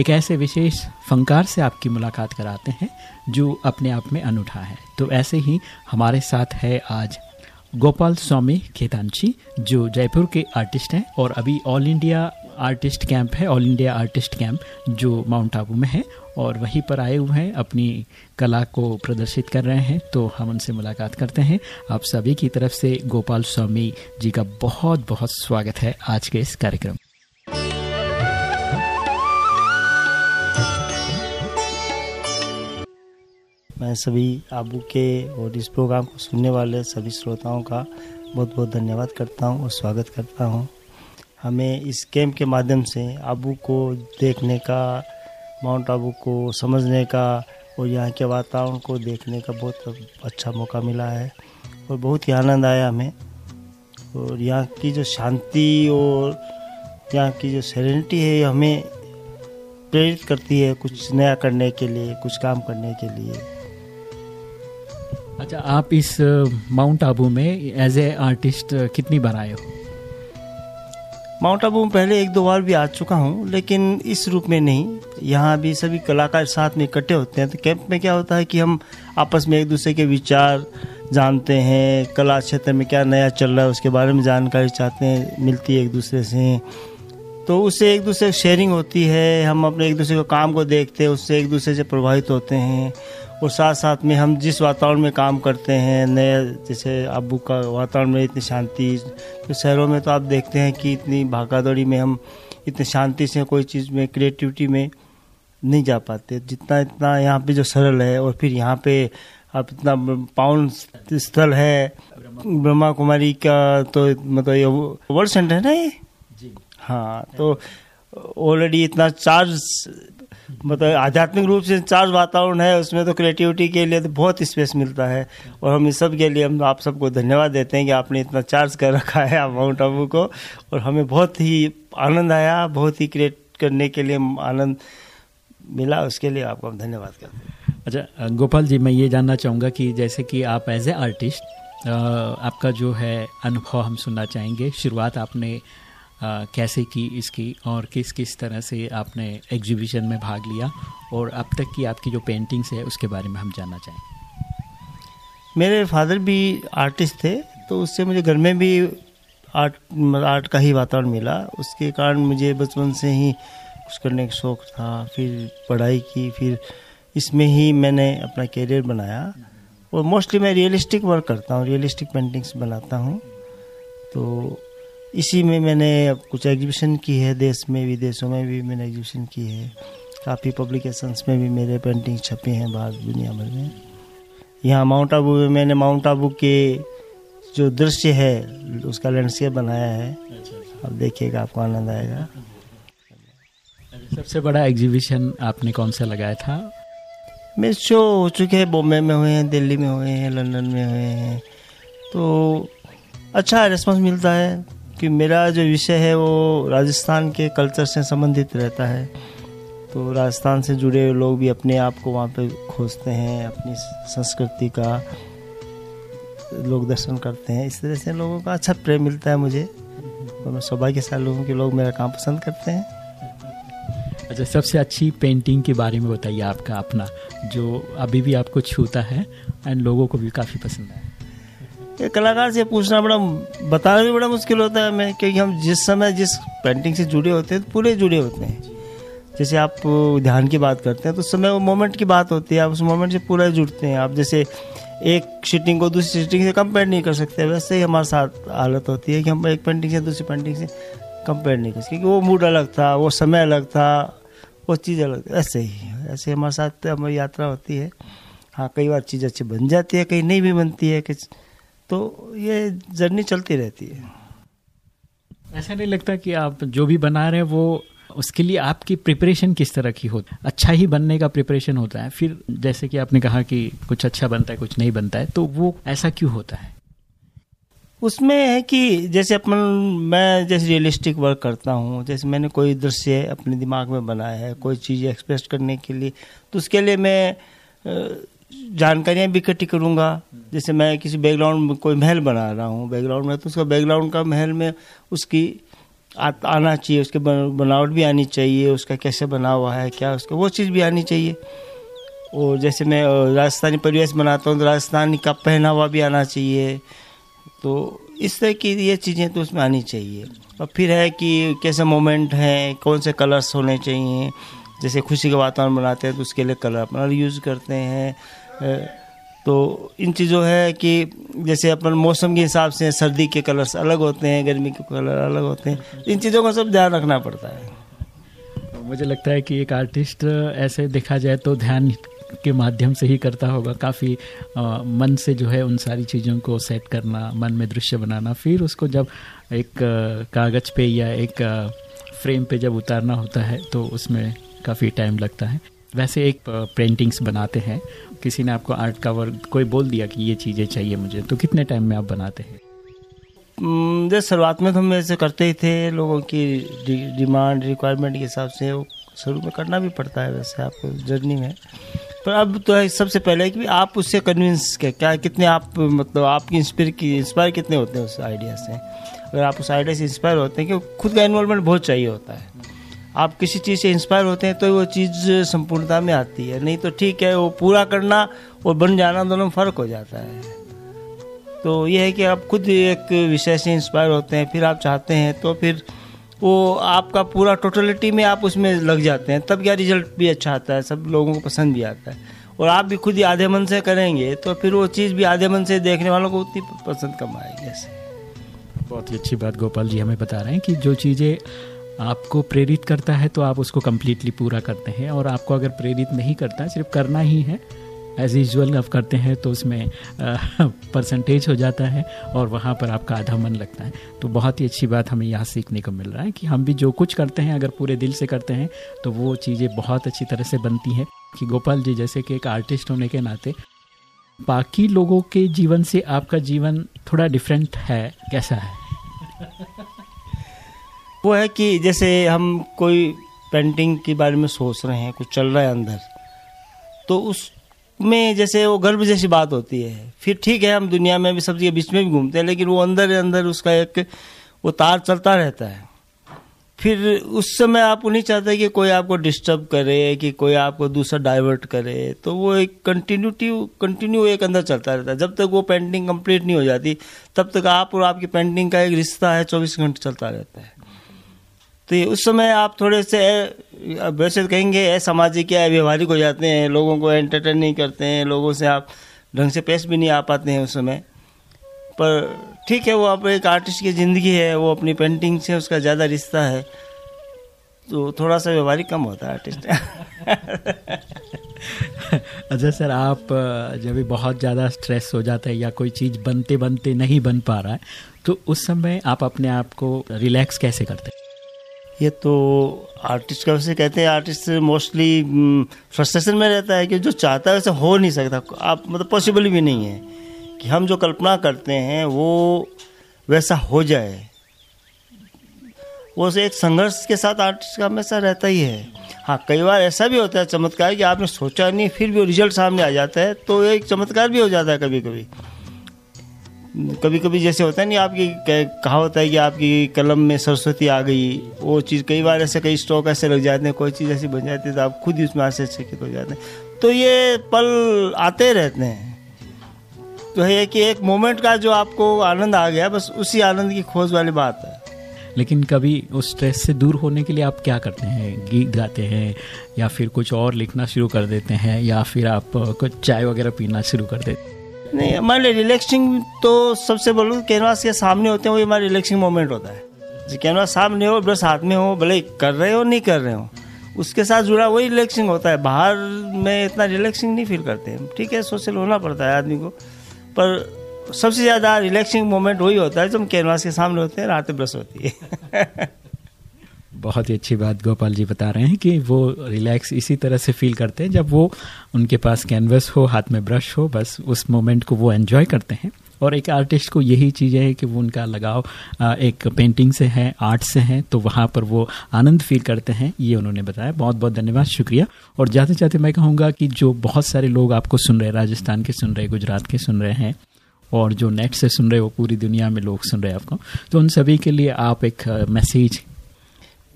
एक ऐसे विशेष फंकार से आपकी मुलाकात कराते हैं, जो अपने आप में अनूठा है। तो ऐसे ही हमारे साथ है आज गोपाल स्वामी खेतांची जो जयपुर के आर्टिस्ट हैं और अभी ऑल इंडिया आर्टिस्ट कैंप है ऑल इंडिया आर्टिस्ट कैंप जो माउंट आबू में है और वहीं पर आए हुए हैं, अपनी कला को प्रदर्शित कर रहे हैं। तो हम उनसे मुलाकात करते हैं। आप सभी की तरफ़ से गोपाल स्वामी जी का बहुत बहुत स्वागत है आज के इस कार्यक्रम मैं सभी आबू के और इस प्रोग्राम को सुनने वाले सभी श्रोताओं का बहुत बहुत धन्यवाद करता हूँ और स्वागत करता हूँ। हमें इस कैंप के माध्यम से आबू को देखने का, माउंट आबू को समझने का और यहाँ के वातावरण को देखने का बहुत अच्छा मौका मिला है और बहुत ही आनंद आया हमें। और यहाँ की जो शांति और यहाँ की जो सेरेनिटी है हमें प्रेरित करती है कुछ नया करने के लिए, कुछ काम करने के लिए। अच्छा आप इस माउंट आबू में एज ए आर्टिस्ट कितनी बार आए हो? माउंट आबू में पहले एक दो बार भी आ चुका हूँ, लेकिन इस रूप में नहीं। यहाँ भी सभी कलाकार साथ में इकट्ठे होते हैं तो कैंप में क्या होता है कि हम आपस में एक दूसरे के विचार जानते हैं, कला क्षेत्र में क्या नया चल रहा है, उसके बारे में जानकारी चाहते हैं, मिलती है एक दूसरे से। तो उससे एक दूसरे शेयरिंग होती है, हम अपने एक दूसरे को काम को देखते हैं, उससे एक दूसरे से प्रभावित होते हैं। और साथ साथ में हम जिस वातावरण में काम करते हैं नए जैसे अबू का वातावरण में इतनी शांति तो शहरों में तो आप देखते हैं कि इतनी भागादौड़ी में हम इतनी शांति से कोई चीज़ में क्रिएटिविटी में नहीं जा पाते। जितना इतना यहाँ पे जो सरल है और फिर यहाँ पे आप इतना पावन स्थल है ब्रह्मा कुमारी का तो मतलब ये वर्ल्ड सेंटर है ना ये? हाँ तो ऑलरेडी इतना चार्ज मतलब आध्यात्मिक रूप से चार्ज वातावरण है, उसमें तो क्रिएटिविटी के लिए तो बहुत स्पेस मिलता है। और हम इस सब के लिए हम आप सबको धन्यवाद देते हैं कि आपने इतना चार्ज कर रखा है आप माउंट आबू को। और हमें बहुत ही आनंद आया, बहुत ही क्रिएट करने के लिए आनंद मिला, उसके लिए आपको हम धन्यवाद करते हैं। अच्छा गोपाल जी, मैं ये जानना चाहूँगा कि जैसे कि आप एज ए आर्टिस्ट आपका जो है अनुभव हम सुनना चाहेंगे, शुरुआत आपने आ, कैसे की इसकी और किस किस तरह से आपने एग्जीबिशन में भाग लिया और अब तक की आपकी जो पेंटिंग्स है उसके बारे में हम जानना चाहें। मेरे फादर भी आर्टिस्ट थे तो उससे मुझे घर में भी आर्ट आर्ट का ही वातावरण मिला। उसके कारण मुझे बचपन से ही कुछ करने का शौक़ था फिर पढ़ाई की फिर इसमें ही मैंने अपना करियर बनाया। और मोस्टली मैं रियलिस्टिक वर्क करता हूँ रियलिस्टिक पेंटिंग्स बनाता हूँ। तो इसी में मैंने कुछ एग्जीबिशन की है देश में विदेशों में भी मैंने एग्जीबिशन की है। काफ़ी पब्लिकेशंस में भी मेरे पेंटिंग छपे हैं बाहर दुनिया भर में। यहाँ माउंट आबू में मैंने माउंट आबू के जो दृश्य है उसका लैंडस्केप बनाया है। अब देखिएगा आपको आनंद आएगा। सबसे बड़ा एग्जीबिशन आपने कौन सा लगाया था? मेरे शो हो चुके हैं बॉम्बे में हुए हैं दिल्ली में हुए हैं लंदन में हुए हैं। तो अच्छा रिस्पॉन्स मिलता है। कि मेरा जो विषय है वो राजस्थान के कल्चर से संबंधित रहता है। तो राजस्थान से जुड़े हुए लोग भी अपने आप को वहाँ पे खोजते हैं, अपनी संस्कृति का लोग दर्शन करते हैं। इस तरह से लोगों का अच्छा प्रेम मिलता है मुझे। तो मैं सौभाग्यशाली लोगों के लोग मेरा काम पसंद करते हैं। अच्छा सबसे अच्छी पेंटिंग के बारे में बताइए आपका अपना, जो अभी भी आपको छूता है एंड लोगों को भी काफ़ी पसंद है। कलाकार से पूछना बड़ा बताना भी बड़ा मुश्किल होता है हमें, क्योंकि हम जिस समय जिस पेंटिंग से जुड़े होते हैं तो पूरे जुड़े होते हैं। जैसे आप ध्यान की बात करते हैं तो उस समय वो मोमेंट की बात होती है, आप उस मोमेंट से पूरा जुड़ते हैं। आप जैसे एक शीटिंग को दूसरी शीटिंग से कंपेयर नहीं कर सकते, वैसे ही हमारे साथ हालत होती है कि हम एक पेंटिंग से दूसरी पेंटिंग से कंपेयर नहीं कर सकते, क्योंकि वो मूड अलग था, वो समय अलग था, वो चीज़ अलग, ऐसे ही, ऐसे हमारे साथ हमारी यात्रा होती है। हाँ कई बार चीज़ अच्छी बन जाती है, कहीं नहीं भी बनती है कि तो ये जर्नी चलती रहती है। ऐसा नहीं लगता कि आप जो भी बना रहे हैं वो उसके लिए आपकी प्रिपरेशन किस तरह की होती है? अच्छा ही बनने का प्रिपरेशन होता है। फिर जैसे कि आपने कहा कि कुछ अच्छा बनता है कुछ नहीं बनता है तो वो ऐसा क्यों होता है? उसमें है कि जैसे अपन मैं जैसे रियलिस्टिक वर्क करता हूँ जैसे मैंने कोई दृश्य अपने दिमाग में बनाया है कोई चीज़ एक्सप्रेस करने के लिए तो उसके लिए मैं जानकारियाँ भी इकट्ठी करूँगा। जैसे मैं किसी बैकग्राउंड में कोई महल बना रहा हूँ बैकग्राउंड में तो उसका बैकग्राउंड का महल में उसकी आ, आना चाहिए उसके बनावट भी आनी चाहिए उसका कैसे बना हुआ है क्या उसका वो चीज़ भी आनी चाहिए। और जैसे मैं राजस्थानी परिवेश बनाता हूँ तो राजस्थानी का पहनावा भी आना चाहिए। तो इस तरह की ये चीज़ें तो उसमें आनी चाहिए। और फिर है कि कैसे मोमेंट हैं कौन से कलर्स होने चाहिए। जैसे खुशी का वातावरण बनाते हैं तो उसके लिए कलर अपना यूज़ करते हैं। तो इन चीज़ों है कि जैसे अपन मौसम के हिसाब से सर्दी के कलर्स अलग होते हैं, गर्मी के कलर अलग होते हैं इन चीज़ों का सब ध्यान रखना पड़ता है। मुझे लगता है कि एक आर्टिस्ट ऐसे देखा जाए तो ध्यान के माध्यम से ही करता होगा। काफ़ी मन से जो है उन सारी चीज़ों को सेट करना, मन में दृश्य बनाना, फिर उसको जब एक कागज़ पे या एक फ्रेम पे जब उतारना होता है तो उसमें काफ़ी टाइम लगता है। वैसे एक पेंटिंग्स बनाते हैं किसी ने आपको आर्ट का वर्क कोई बोल दिया कि ये चीज़ें चाहिए मुझे तो कितने टाइम में आप बनाते हैं? जैसे शुरुआत में तो हम ऐसे करते ही थे, लोगों की डिमांड रिक्वायरमेंट के हिसाब से शुरू में करना भी पड़ता है वैसे आपको जर्नी में। पर अब तो है, सबसे पहले कि आप उससे कन्विंस के क्या, कितने आप मतलब आपकी इंस्पायर की इंस्पायर कितने होते हैं उस आइडिया से? अगर आप उस आइडिया से इंस्पायर होते हैं कि खुद का इन्वॉल्वमेंट बहुत चाहिए होता है। आप किसी चीज़ से इंस्पायर होते हैं तो वो चीज़ संपूर्णता में आती है। नहीं तो ठीक है, वो पूरा करना और बन जाना दोनों में फ़र्क हो जाता है। तो ये है कि आप खुद एक विषय से इंस्पायर होते हैं, फिर आप चाहते हैं तो फिर वो आपका पूरा टोटलिटी में आप उसमें लग जाते हैं, तब क्या रिज़ल्ट भी अच्छा आता है, सब लोगों को पसंद भी आता है। और आप भी खुद ही आधे मन से करेंगे तो फिर वो चीज़ भी आधे मन से देखने वालों को उतनी पसंद कम आएगी, ऐसे। बहुत ही अच्छी बात, गोपाल जी हमें बता रहे हैं कि जो चीज़ें आपको प्रेरित करता है तो आप उसको कम्प्लीटली पूरा करते हैं। और आपको अगर प्रेरित नहीं करता, सिर्फ़ करना ही है एज यूजल आप करते हैं तो उसमें परसेंटेज हो जाता है और वहाँ पर आपका आधा मन लगता है। तो बहुत ही अच्छी बात हमें यहाँ सीखने को मिल रहा है कि हम भी जो कुछ करते हैं, अगर पूरे दिल से करते हैं तो वो चीज़ें बहुत अच्छी तरह से बनती हैं। कि गोपाल जी जैसे कि एक आर्टिस्ट होने के नाते, बाकी लोगों के जीवन से आपका जीवन थोड़ा डिफरेंट है, कैसा है? वो है कि जैसे हम कोई पेंटिंग के बारे में सोच रहे हैं, कुछ चल रहा है अंदर तो उस में जैसे वो गर्व जैसी बात होती है। फिर ठीक है, हम दुनिया में भी सब के बीच में भी घूमते हैं, लेकिन वो अंदर अंदर उसका एक वो तार चलता रहता है। फिर उस समय आप नहीं चाहते कि कोई आपको डिस्टर्ब करे, कि कोई आपको दूसरा डाइवर्ट करे तो वो एक कंटिन्यूटी कंटिन्यू एक अंदर चलता रहता है। जब तक वो पेंटिंग कंप्लीट नहीं हो जाती, तब तक आप और आपकी पेंटिंग का एक रिश्ता है, चौबीस घंटे चलता रहता है। तो उस समय आप थोड़े से वैसे कहेंगे असामाजिक या व्यवहारिक हो जाते हैं, लोगों को एंटरटेन नहीं करते हैं, लोगों से आप ढंग से पेश भी नहीं आ पाते हैं उस समय। पर ठीक है, वो आप एक आर्टिस्ट की ज़िंदगी है, वो अपनी पेंटिंग से उसका ज़्यादा रिश्ता है। तो थोड़ा सा व्यवहारिक कम होता है आर्टिस्ट अच्छा सर, आप जब भी बहुत ज़्यादा स्ट्रेस हो जाता है या कोई चीज़ बनते बनते नहीं बन पा रहा है तो उस समय आप अपने आप को रिलैक्स कैसे करते हैं? ये तो आर्टिस्ट का वैसे कहते हैं आर्टिस्ट मोस्टली फ्रस्ट्रेशन में रहता है कि जो चाहता है वैसे हो नहीं सकता। आप मतलब पॉसिबल भी नहीं है कि हम जो कल्पना करते हैं, वो वैसा हो जाए। वो एक संघर्ष के साथ आर्टिस्ट का हमेशा रहता ही है। हाँ कई बार ऐसा भी होता है, चमत्कार कि आपने सोचा नहीं, फिर भी रिज़ल्ट सामने आ जाता है तो एक चमत्कार भी हो जाता है कभी कभी कभी कभी जैसे होता है नहीं आपकी कहा होता है कि आपकी कलम में सरस्वती आ गई, वो चीज़ कई बार ऐसे, कई स्टॉक ऐसे लग जाते हैं, कोई चीज़ ऐसी बन जाती है तो आप खुद ही उसमें आश्चर्यचकित हो जाते हैं। तो ये पल आते रहते हैं। तो है कि एक मोमेंट का जो आपको आनंद आ गया, बस उसी आनंद की खोज वाली बात है। लेकिन कभी उस स्ट्रेस से दूर होने के लिए आप क्या करते हैं? गीत गाते हैं, या फिर कुछ और लिखना शुरू कर देते हैं, या फिर आप कुछ चाय वगैरह पीना शुरू कर देते हैं? नहीं, हमारे लिए रिलैक्सिंग तो सबसे बोलूँ कैनवास के सामने होते हैं, वही हमारा रिलैक्सिंग मोमेंट होता है। कैनवास सामने हो, ब्रश हाथ में हो, भले कर रहे हो, नहीं कर रहे हो, उसके साथ जुड़ा वही रिलैक्सिंग होता है। बाहर में इतना रिलैक्सिंग नहीं फील करते हैं ठीक है? सोशल होना पड़ता है आदमी को। पर सबसे ज़्यादा रिलैक्सिंग मोमेंट वही होता है जब कैनवास के सामने होते हैं, रात ब्रश होती है। बहुत ही अच्छी बात गोपाल जी बता रहे हैं कि वो रिलैक्स इसी तरह से फील करते हैं जब वो उनके पास कैनवस हो, हाथ में ब्रश हो, बस उस मोमेंट को वो एंजॉय करते हैं। और एक आर्टिस्ट को यही चीज़ है कि वो उनका लगाव एक पेंटिंग से है आर्ट से है तो वहाँ पर वो आनंद फील करते हैं, ये उन्होंने बताया। बहुत बहुत धन्यवाद, शुक्रिया। और जाते जाते मैं कहूँगा कि जो बहुत सारे लोग आपको सुन रहे हैं, राजस्थान के सुन रहे गुजरात के सुन रहे हैं, और जो नेट से सुन रहे हो पूरी दुनिया में लोग सुन रहे हैं आपको। तो उन सभी के लिए आप एक मैसेज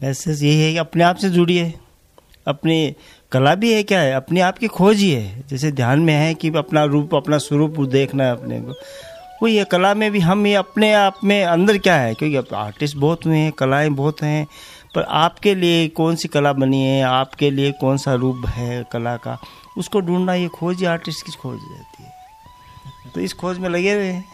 मैसेज यही है कि अपने आप से जुड़िए अपनी कला भी है क्या है? अपने आप की खोज ही है। जैसे ध्यान में है कि अपना रूप, अपना स्वरूप देखना है अपने को। वही है कला में भी हम ये अपने आप में अंदर क्या है? क्योंकि आर्टिस्ट बहुत हुए हैं, कलाएँ बहुत हैं। पर आपके लिए कौन सी कला बनी है? आपके लिए कौन सा रूप है कला का? उसको ढूंढना ये खोज ही आर्टिस्ट की खोज रहती है। तो इस खोज में लगे हुए हैं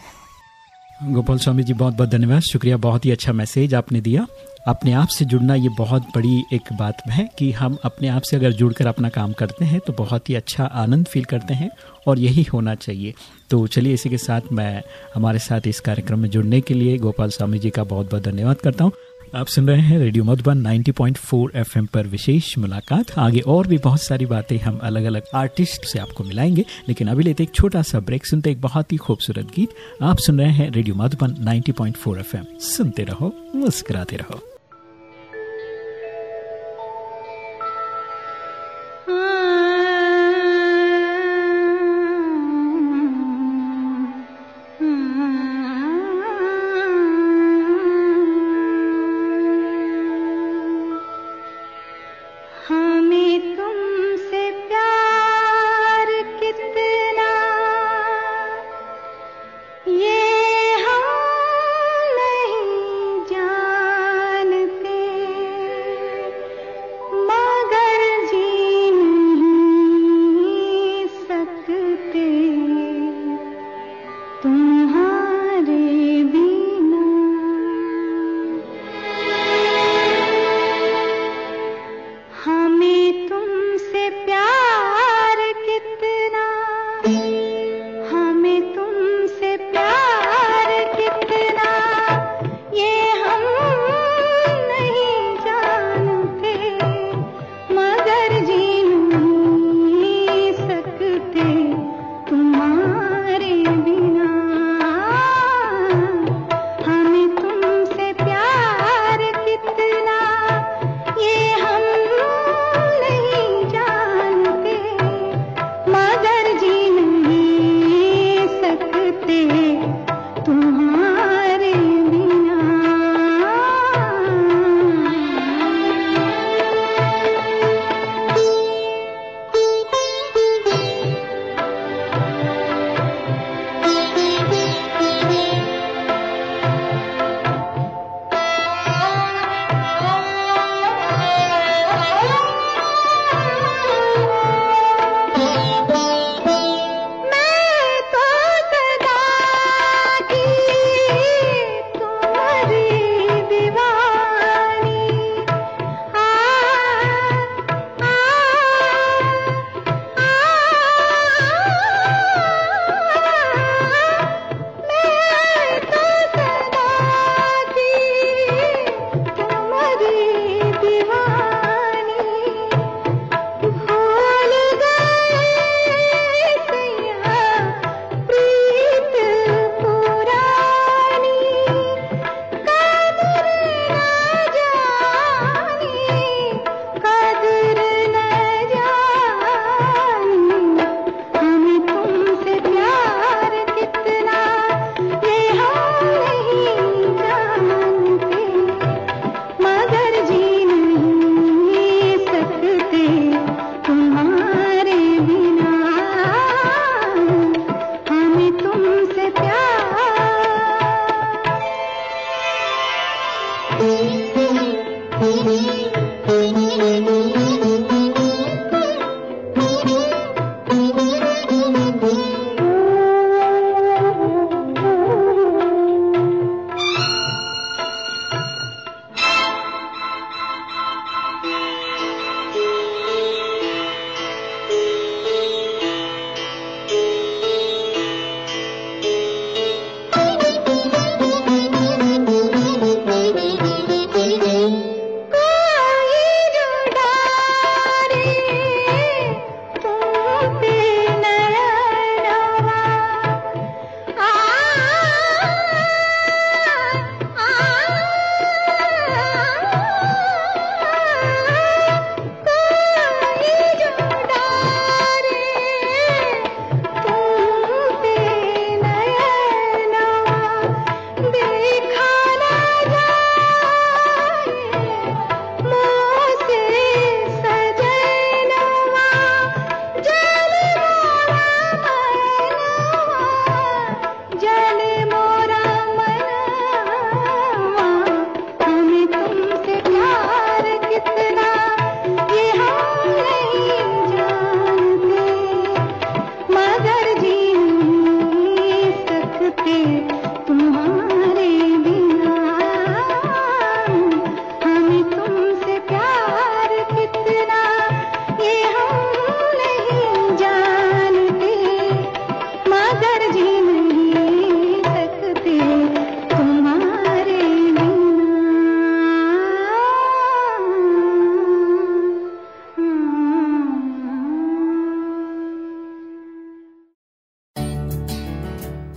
गोपाल स्वामी जी बहुत बहुत धन्यवाद। शुक्रिया, बहुत ही अच्छा मैसेज आपने दिया। अपने आप से जुड़ना ये बहुत बड़ी एक बात है कि हम अपने आप से अगर जुड़कर अपना काम करते हैं तो बहुत ही अच्छा आनंद फील करते हैं और यही होना चाहिए। तो चलिए इसी के साथ मैं हमारे साथ इस कार्यक्रम में जुड़ने के लिए गोपाल स्वामी जी का बहुत बहुत धन्यवाद करता हूँ। आप सुन रहे हैं रेडियो मधुबन 90.4 एफएम पर विशेष मुलाकात। आगे और भी बहुत सारी बातें हम अलग अलग आर्टिस्ट से आपको मिलाएँगे, लेकिन अभी लेते एक छोटा सा ब्रेक सुनते एक बहुत ही खूबसूरत गीत। आप सुन रहे हैं रेडियो मधुबन 90.4 एफएम। सुनते रहो, मुस्कुराते रहो। Ooh.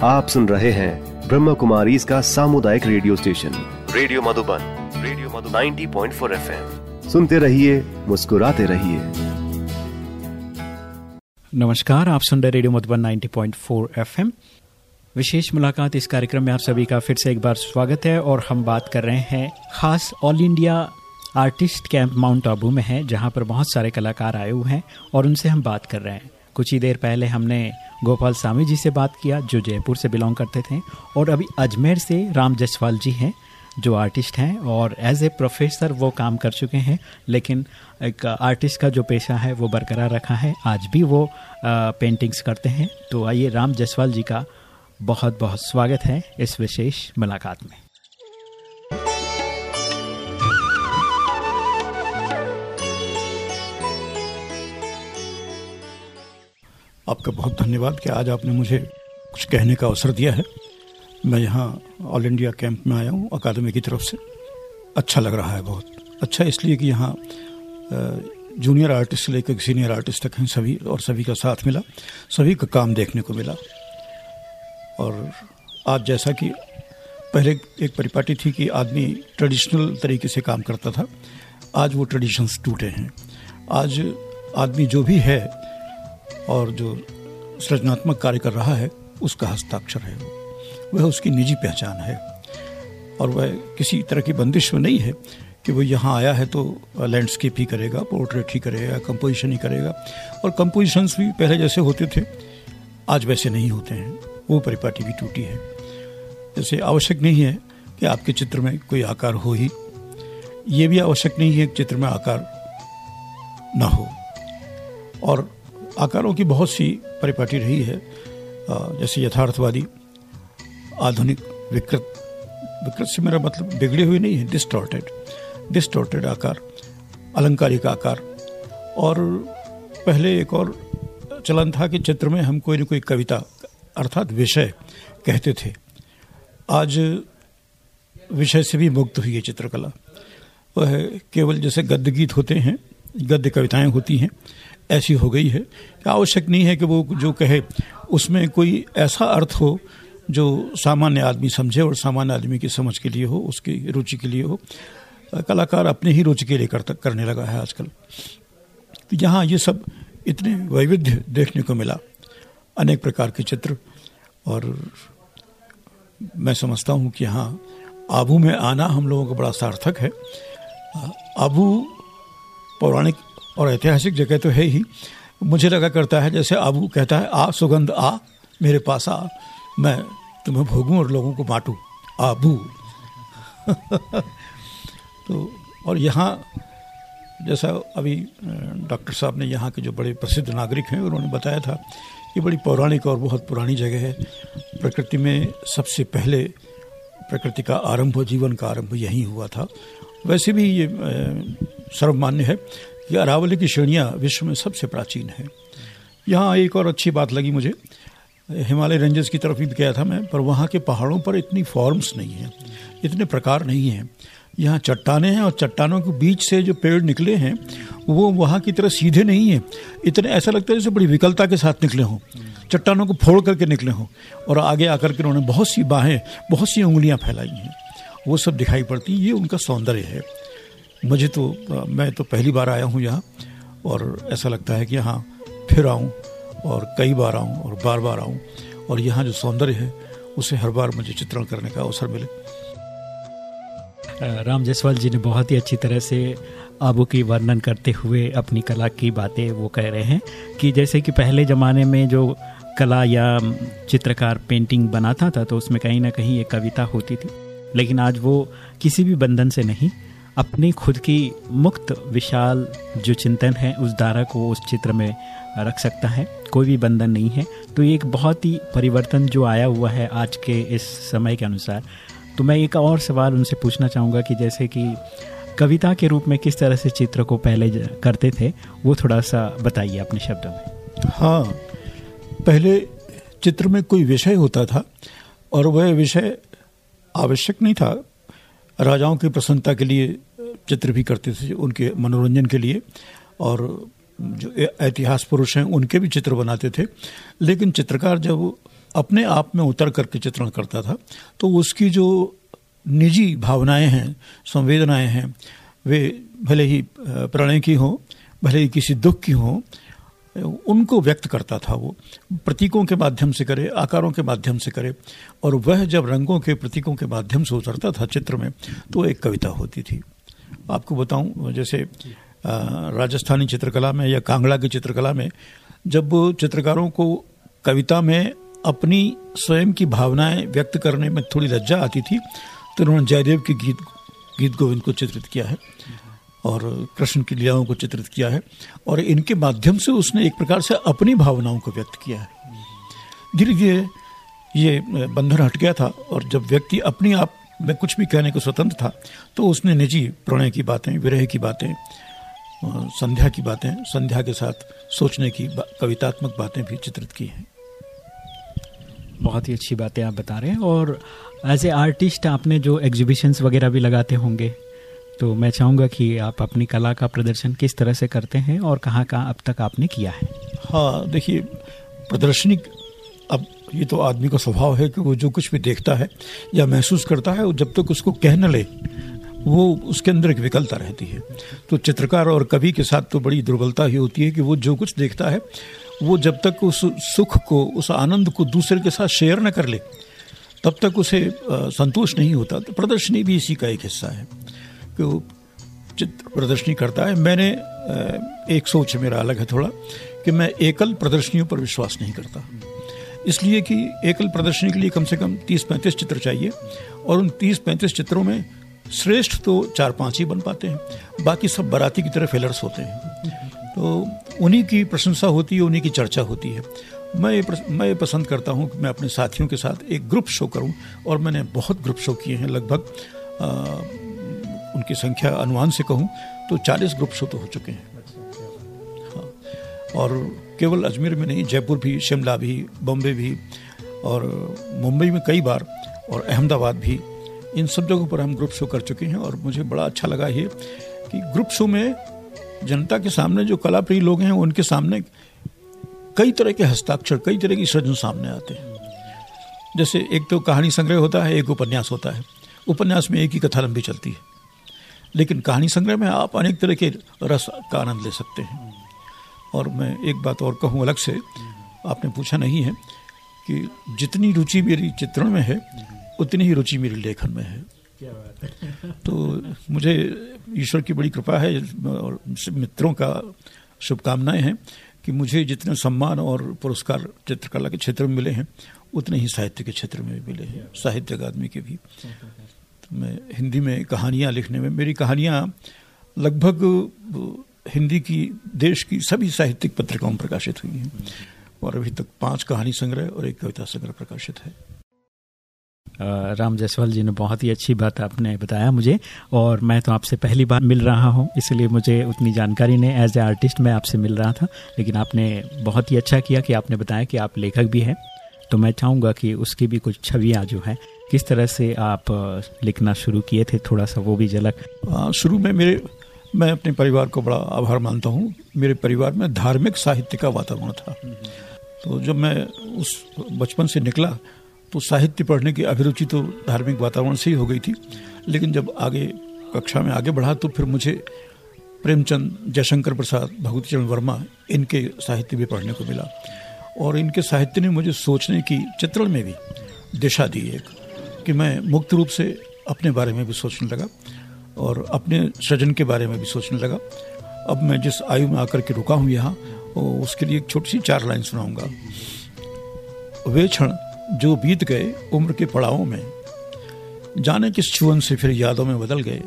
आप सुन रहे हैं ब्रह्म कुमारी इसका सामुदायिक radio station. Radio Madhuban radio Madhuban. 90.4 FM. सुनते रहिए मुस्कुराते रहिए। नमस्कार आप सुन रहे रेडियो मधुबन 90.4 एफएम। विशेष मुलाकात इस कार्यक्रम में आप सभी का फिर से एक बार स्वागत है और हम बात कर रहे हैं खास all India artist camp Mount Abu में है जहाँ पर बहुत सारे कलाकार आए हुए हैं और उनसे हम बात कर रहे हैं। कुछ ही देर पहले हमने गोपाल स्वामी जी से बात किया जो जयपुर से बिलोंग करते थे। और अभी अजमेर से राम जसवाल जी हैं जो आर्टिस्ट हैं। और एज ए प्रोफेसर वो काम कर चुके हैं लेकिन एक आर्टिस्ट का जो पेशा है वो बरकरार रखा है। आज भी वो आ, पेंटिंग्स करते हैं। तो आइए राम जसवाल जी का बहुत बहुत स्वागत है इस विशेष मुलाकात में। आपका बहुत धन्यवाद कि आज आपने मुझे कुछ कहने का अवसर दिया है। मैं यहाँ ऑल इंडिया कैंप में आया हूँ अकादमी की तरफ़ से। अच्छा लग रहा है बहुत। अच्छा इसलिए कि यहाँ जूनियर आर्टिस्ट से लेकर सीनियर आर्टिस्ट तक हैं सभी और सभी का साथ मिला, सभी का काम देखने को मिला। और आज जैसा कि पहले एक परिपाटी थी कि आदमी ट्रेडिशनल तरीके से काम करता था, आज वो ट्रेडिशंस टूटे हैं। आज आदमी जो भी है और जो सृजनात्मक कार्य कर रहा है, उसका हस्ताक्षर है वह उसकी निजी पहचान है। और वह किसी तरह की बंदिश में नहीं है कि वो यहाँ आया है तो लैंडस्केप ही करेगा, पोर्ट्रेट ही करेगा कंपोजिशन ही करेगा। और कंपोजिशंस भी पहले जैसे होते थे, आज वैसे नहीं होते हैं। वो परिपाटी भी टूटी है। जैसे आवश्यक नहीं है कि आपके चित्र में कोई आकार हो ही। ये भी आवश्यक नहीं है कि चित्र में आकार ना हो। और आकारों की बहुत सी परिपाटी रही है। जैसे यथार्थवादी, आधुनिक, विकृत विकृत से मेरा मतलब बिगड़े हुए नहीं है डिस्टॉर्टेड डिस्टॉर्टेड आकार, अलंकारिक आकार। और पहले एक और चलन था कि चित्र में हम कोई न कोई कविता, अर्थात विषय कहते थे। आज विषय से भी मुक्त हुई है चित्रकला। वह केवल जैसे गद्य गीत होते हैं, गद्य कविताएँ होती हैं ऐसी हो गई है। आवश्यक नहीं है कि वो जो कहे उसमें कोई ऐसा अर्थ हो जो सामान्य आदमी समझे और सामान्य आदमी की समझ के लिए हो उसकी रुचि के लिए हो। कलाकार अपने ही रुचि के लिए कर, करने लगा है आजकल। तो यहाँ ये सब इतने वैविध्य देखने को मिला। अनेक प्रकार के चित्र। और मैं समझता हूँ कि यहाँ आबू में आना हम लोगों का बड़ा सार्थक है। आबू पौराणिक और ऐतिहासिक जगह तो है ही। मुझे लगा करता है जैसे आबू कहता है, आ सुगंध, आ, मेरे पास आ, मैं तुम्हें भोगूं और लोगों को बांटूं। आबू। तो और यहाँ, जैसा अभी डॉक्टर साहब ने यहाँ के जो बड़े प्रसिद्ध नागरिक हैं, उन्होंने बताया था कि बड़ी पौराणिक और बहुत पुरानी जगह है। प्रकृति में सबसे पहले प्रकृति का आरंभ, जीवन का आरंभ यहीं हुआ था। वैसे भी ये सर्वमान्य है। कि अरावली की श्रेणियाँ विश्व में सबसे प्राचीन है। यहाँ एक और अच्छी बात लगी मुझे। हिमालय रेंजेस की तरफ़ भी गया था मैं, पर वहाँ के पहाड़ों पर इतनी फॉर्म्स नहीं हैं, इतने प्रकार नहीं हैं। यहाँ चट्टाने हैं और चट्टानों के बीच से जो पेड़ निकले हैं, वो वहाँ की तरह सीधे नहीं हैं। इतने, ऐसा लगता है जैसे बड़ी विकलता के साथ निकले हों। चट्टानों को फोड़ करके निकले हों और आगे आकर के उन्होंने बहुत सी बाहें, बहुत सी उंगलियाँ फैलाई हैं। वो सब दिखाई पड़ती, ये उनका सौंदर्य है। मुझे तो मैं तो पहली बार आया हूँ यहाँ और ऐसा लगता है कि यहाँ फिर आऊँ और कई बार आऊँ और बार बार आऊँ और यहाँ जो सौंदर्य है, उसे हर बार मुझे चित्रण करने का अवसर मिले। राम जसवाल जी ने बहुत ही अच्छी तरह से आबू की वर्णन करते हुए अपनी कला की बातें वो कह रहे हैं कि जैसे कि पहले ज़माने में जो कला या चित्रकार पेंटिंग बनाता था तो उसमें कहीं ना कहीं एक कविता होती थी। लेकिन आज वो किसी भी बंधन से नहीं अपनी खुद की मुक्त, विशाल जो चिंतन है, उस धारा को उस चित्र में रख सकता है। कोई भी बंधन नहीं है। तो ये एक बहुत ही परिवर्तन जो आया हुआ है आज के इस समय के अनुसार। तो मैं एक और सवाल उनसे पूछना चाहूँगा कि जैसे कि कविता के रूप में किस तरह से चित्र को पहले करते थे, वो थोड़ा सा बताइए अपने शब्दों में। हाँ पहले चित्र में कोई विषय होता था और वह विषय आवश्यक नहीं था। राजाओं की प्रसन्नता के लिए चित्र भी करते थे, उनके मनोरंजन के लिए। और जो इतिहास पुरुष हैं, उनके भी चित्र बनाते थे। लेकिन चित्रकार जब अपने आप में उतर करके चित्रण करता था तो उसकी जो निजी भावनाएँ हैं, संवेदनाएँ हैं, वे भले ही प्रणय की हो, भले ही किसी दुख की हो उनको व्यक्त करता था वो। प्रतीकों के माध्यम से करे, आकारों के माध्यम से करे, और वह जब रंगों के प्रतीकों के माध्यम से उतरता था चित्र में तो एक कविता होती थी। आपको बताऊँ, जैसे राजस्थानी चित्रकला में या कांगड़ा की चित्रकला में, जब चित्रकारों को कविता में अपनी स्वयं की भावनाएँ व्यक्त करने में थोड़ी लज्जा आती थी तो उन्होंने जयदेव के गीत गीत गोविंद को चित्रित किया है। और कृष्ण की लीलाओं को चित्रित किया है और इनके माध्यम से उसने एक प्रकार से अपनी भावनाओं को व्यक्त किया है। धीरे धीरे ये बंधन हट गया था और जब व्यक्ति अपने आप में कुछ भी कहने को स्वतंत्र था तो उसने निजी प्रणय की बातें, विरह की बातें संध्या की बातें, संध्या के साथ सोचने की कवितात्मक बातें भी चित्रित की हैं। बहुत ही अच्छी बातें आप बता रहे हैं और एज ए आर्टिस्ट आपने जो एग्जीबिशंस वगैरह भी लगाते होंगे तो मैं चाहूँगा कि आप अपनी कला का प्रदर्शन किस तरह से करते हैं और कहाँ कहाँ अब तक आपने किया है? हाँ देखिए, प्रदर्शनी अब ये तो आदमी का स्वभाव है कि वो जो कुछ भी देखता है या महसूस करता है, वो जब तक उसको कह न ले, वो उसके अंदर एक विकलता रहती है। तो चित्रकार और कवि के साथ तो बड़ी दुर्बलता ही होती है कि वो जो कुछ देखता है, वो जब तक उस सुख को, उस आनंद को दूसरे के साथ शेयर न कर ले, तब तक उसे संतोष नहीं होता। तो प्रदर्शनी भी इसी का एक हिस्सा है। चित्र प्रदर्शनी करता है। मैंने एक सोच मेरा अलग है थोड़ा, कि मैं एकल प्रदर्शनियों पर विश्वास नहीं करता। इसलिए कि एकल प्रदर्शनी के लिए कम से कम तीस पैंतीस चित्र चाहिए और उन तीस पैंतीस चित्रों में श्रेष्ठ तो चार पाँच ही बन पाते हैं, बाकी सब बराती की तरह फेलर्स होते हैं। तो उन्हीं की प्रशंसा होती है, उन्हीं की चर्चा होती है। मैं ये मैं ये पसंद करता हूँ कि मैं अपने साथियों के साथ एक ग्रुप शो करूँ और मैंने बहुत ग्रुप शो किए हैं लगभग उनकी संख्या अनुमान से कहूँ तो 40 ग्रुप शो तो हो चुके हैं। हाँ। और केवल अजमेर में नहीं, जयपुर भी, शिमला भी, बॉम्बे भी और मुंबई में कई बार और अहमदाबाद भी। इन सब जगहों पर हम ग्रुप शो कर चुके हैं और मुझे बड़ा अच्छा लगा ये कि ग्रुप शो में जनता के सामने जो कला प्रिय लोग हैं, उनके सामने कई तरह के हस्ताक्षर, कई तरह की सृजन सामने आते हैं। जैसे एक तो कहानी संग्रह होता है, एक उपन्यास होता है। उपन्यास में एक ही कथा लंबी चलती है। लेकिन कहानी संग्रह में आप अनेक तरह के रस का आनंद ले सकते हैं। और मैं एक बात और कहूँ अलग से आपने पूछा नहीं है कि जितनी रुचि मेरी चित्रण में है उतनी ही रुचि मेरी लेखन में है। तो मुझे ईश्वर की बड़ी कृपा है और मित्रों का शुभकामनाएँ हैं कि मुझे जितने सम्मान और पुरस्कार चित्रकला के क्षेत्र में मिले हैं उतने ही साहित्य के क्षेत्र में भी मिले हैं साहित्य अकादमी के भी। तो मैं हिंदी में कहानियाँ लिखने में मेरी कहानियाँ लगभग हिंदी की देश की सभी साहित्यिक पत्रिकाओं में प्रकाशित हुई हैं। और अभी तक पाँच कहानी संग्रह और एक कविता संग्रह प्रकाशित है। राम जायसवाल जी ने बहुत ही अच्छी बात आपने बताया मुझे और मैं तो आपसे पहली बार मिल रहा हूँ इसलिए मुझे उतनी जानकारी नहीं एज ए आर्टिस्ट मैं आपसे मिल रहा था लेकिन आपने बहुत ही अच्छा किया कि आपने बताया कि आप लेखक भी हैं। तो मैं चाहूँगा कि उसकी भी कुछ छवियाँ जो है किस तरह से आप लिखना शुरू किए थे? थोड़ा सा वो भी झलक शुरू में मेरे, मैं अपने परिवार को बड़ा आभार मानता हूँ। मेरे परिवार में धार्मिक साहित्य का वातावरण था। तो जब मैं उस बचपन से निकला तो साहित्य पढ़ने की अभिरुचि तो धार्मिक वातावरण से ही हो गई थी। लेकिन जब आगे, कक्षा में आगे बढ़ा तो फिर मुझे प्रेमचंद जयशंकर प्रसाद भगवती चरण वर्मा, इनके साहित्य भी पढ़ने को मिला। और इनके साहित्य ने मुझे सोचने की, चित्रण में भी दिशा दी एक। कि मैं मुक्त रूप से अपने बारे में भी सोचने लगा और अपने सृजन के बारे में भी सोचने लगा। अब मैं जिस आयु में आकर के रुका हूँ यहाँ उसके लिए एक छोटी सी चार लाइन सुनाऊँगा। वे क्षण जो बीत गए उम्र के पड़ावों में जाने किस छुअन से फिर यादों में बदल गए।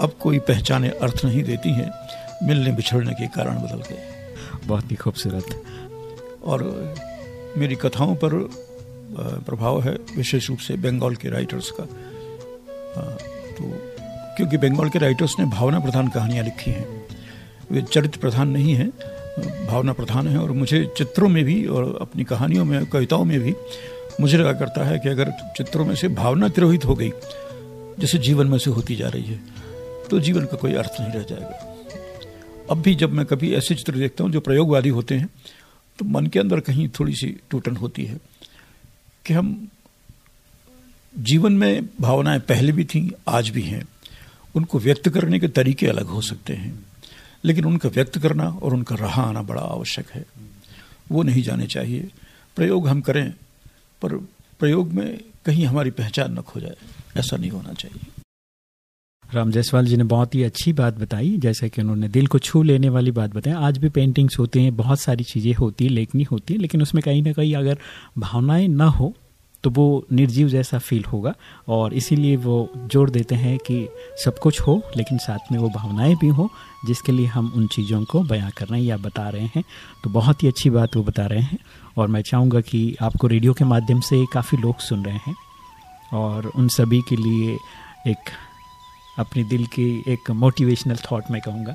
अब कोई पहचाने अर्थ नहीं देती हैं मिलने बिछड़ने के कारण बदल गए। बहुत ही खूबसूरत। और मेरी कथाओं पर प्रभाव है, विशेष रूप से बंगाल के राइटर्स का। तो क्योंकि बंगाल के राइटर्स ने भावना प्रधान कहानियाँ लिखी हैं। वे चरित्र प्रधान नहीं हैं, भावना प्रधान है और मुझे चित्रों में भी और अपनी कहानियों में, कविताओं में भी मुझे लगा करता है कि अगर चित्रों में से भावना तिरोहित हो गई, जैसे जीवन में से होती जा रही है तो जीवन का कोई अर्थ नहीं रह जाएगा। अब भी जब मैं कभी ऐसे चित्र देखता हूँ जो प्रयोगवादी होते हैं तो मन के अंदर कहीं थोड़ी सी टूटन होती है। कि हम जीवन में भावनाएँ पहले भी थीं, आज भी हैं। उनको व्यक्त करने के तरीके अलग हो सकते हैं। लेकिन उनका व्यक्त करना और उनका रहा आना बड़ा आवश्यक है। वो नहीं जाने चाहिए। प्रयोग हम करें, पर प्रयोग में कहीं हमारी पहचान न खो जाए। ऐसा नहीं होना चाहिए। राम जायसवाल जी ने बहुत ही अच्छी बात बताई, जैसे कि उन्होंने दिल को छू लेने वाली बात बताई। आज भी पेंटिंग्स होते हैं, बहुत सारी चीज़ें होती है, लेखनी होती है, लेकिन उसमें कहीं ना कहीं अगर भावनाएँ ना हो तो वो निर्जीव जैसा फील होगा। और इसीलिए वो ज़ोर देते हैं कि सब कुछ हो, लेकिन साथ में वो भावनाएँ भी हो, जिसके लिए हम उन चीज़ों को बयां कर रहे हैं या बता रहे हैं। तो बहुत ही अच्छी बात वो बता रहे हैं। और मैं चाहूँगा कि आपको रेडियो के माध्यम से काफ़ी लोग सुन रहे हैं। और उन सभी के लिए एक अपने दिल की एक मोटिवेशनल थॉट मैं कहूँगा।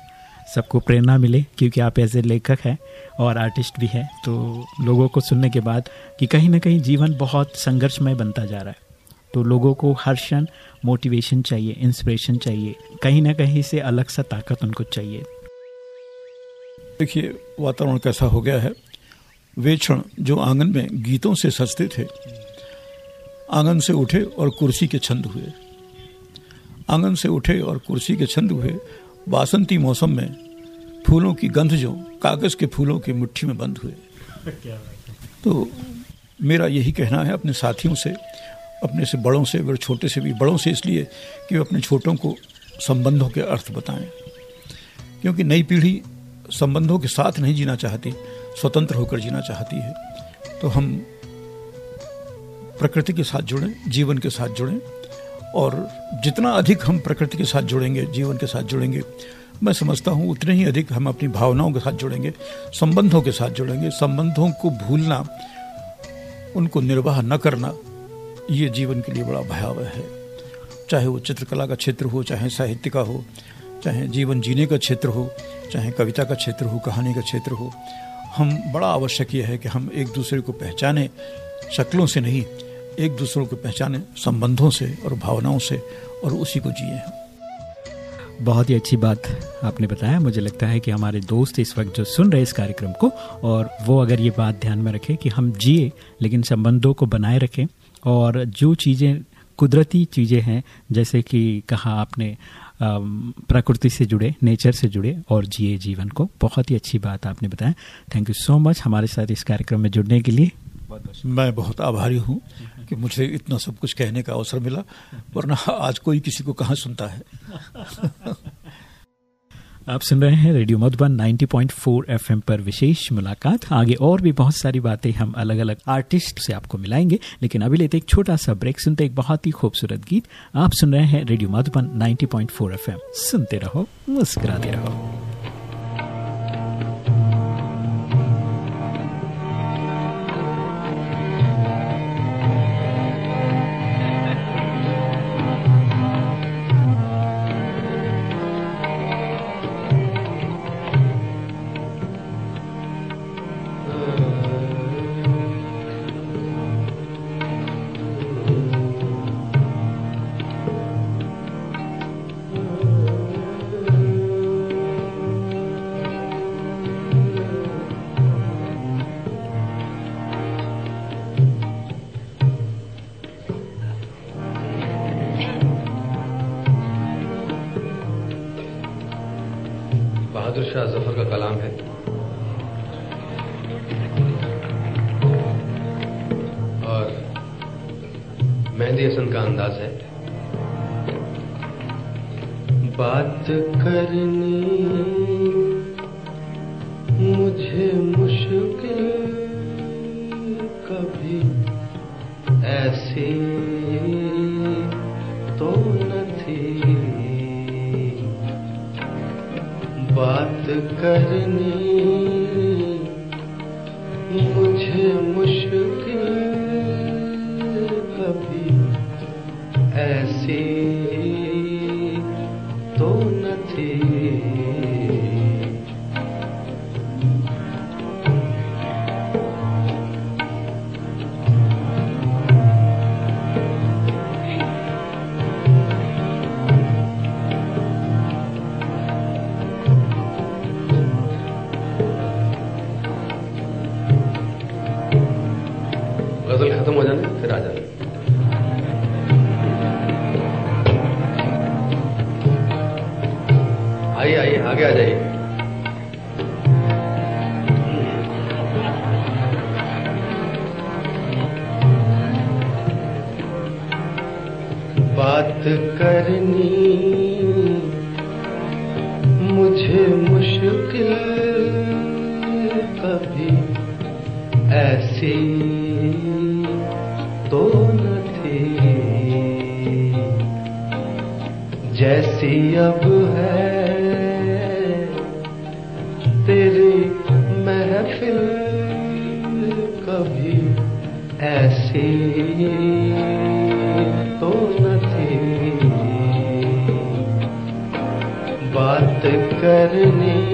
सबको प्रेरणा मिले, क्योंकि आप एज ए लेखक हैं और आर्टिस्ट भी हैं तो लोगों को सुनने के बाद कि कहीं ना कहीं जीवन बहुत संघर्षमय बनता जा रहा है। तो लोगों को हर क्षण मोटिवेशन चाहिए इंस्पिरेशन चाहिए, कहीं ना कहीं से अलग सा ताकत उनको चाहिए। देखिए, वातावरण कैसा हो गया है। वे क्षण जो आँगन में गीतों से सजते थे, आँगन से उठे और कुर्सी के छंद हुए। आँगन से उठे और कुर्सी के छंद हुए, बासंती मौसम में फूलों की गंध जो कागज़ के फूलों की मुट्ठी में बंद हुए। तो मेरा यही कहना है अपने साथियों से, अपने से बड़ों से और छोटे से भी बड़ों से इसलिए कि वे अपने छोटों को संबंधों के अर्थ बताएँ। क्योंकि नई पीढ़ी संबंधों के साथ नहीं जीना चाहती, स्वतंत्र होकर जीना चाहती है। तो हम प्रकृति के साथ जुड़ें, जीवन के साथ जुड़ें और जितना अधिक हम प्रकृति के साथ जुड़ेंगे, जीवन के साथ जुड़ेंगे, मैं समझता हूँ उतने ही अधिक हम अपनी भावनाओं के साथ जुड़ेंगे, संबंधों के साथ जुड़ेंगे। संबंधों को भूलना, उनको निर्वाह न करना, ये जीवन के लिए बड़ा भयावह है। चाहे वो चित्रकला का क्षेत्र हो, चाहे साहित्य का हो, चाहे जीवन जीने का क्षेत्र हो, चाहे कविता का क्षेत्र हो, कहानी का क्षेत्र हो, हम बड़ा आवश्यक यह है कि हम एक दूसरे को पहचाने, शक्लों से नहीं एक दूसरों को पहचाने संबंधों से और भावनाओं से और उसी को जिए बहुत ही अच्छी बात आपने बताया। मुझे लगता है कि हमारे दोस्त इस वक्त जो सुन रहे इस कार्यक्रम को और वो अगर ये बात ध्यान में रखें कि हम जिए लेकिन संबंधों को बनाए रखें और जो चीज़ें कुदरती चीज़ें हैं जैसे कि कहा आपने प्रकृति से जुड़े नेचर से जुड़े और जिए जीवन को बहुत ही अच्छी बात आपने बताया। थैंक यू सो मच हमारे साथ इस कार्यक्रम में जुड़ने के लिए। मैं बहुत आभारी हूँ। कि मुझे इतना सब कुछ कहने का अवसर मिला, वरना आज कोई किसी को कहाँ सुनता है? आप सुन रहे हैं रेडियो मधुबन 90.4 एफएम पर विशेष मुलाकात। आगे और भी बहुत सारी बातें हम अलग अलग आर्टिस्ट से आपको मिलाएँगे, लेकिन अभी लेते एक छोटा सा ब्रेक, सुनते एक बहुत ही खूबसूरत गीत। आप सुन रहे हैं रेडियो मधुबन 90.4 एफएम। सुनते रहो, मुस्कुराते रहो। ऐसी तो न थी। जैसी अब है, तेरी महफिल कभी ऐसी तो न थी। बात करनी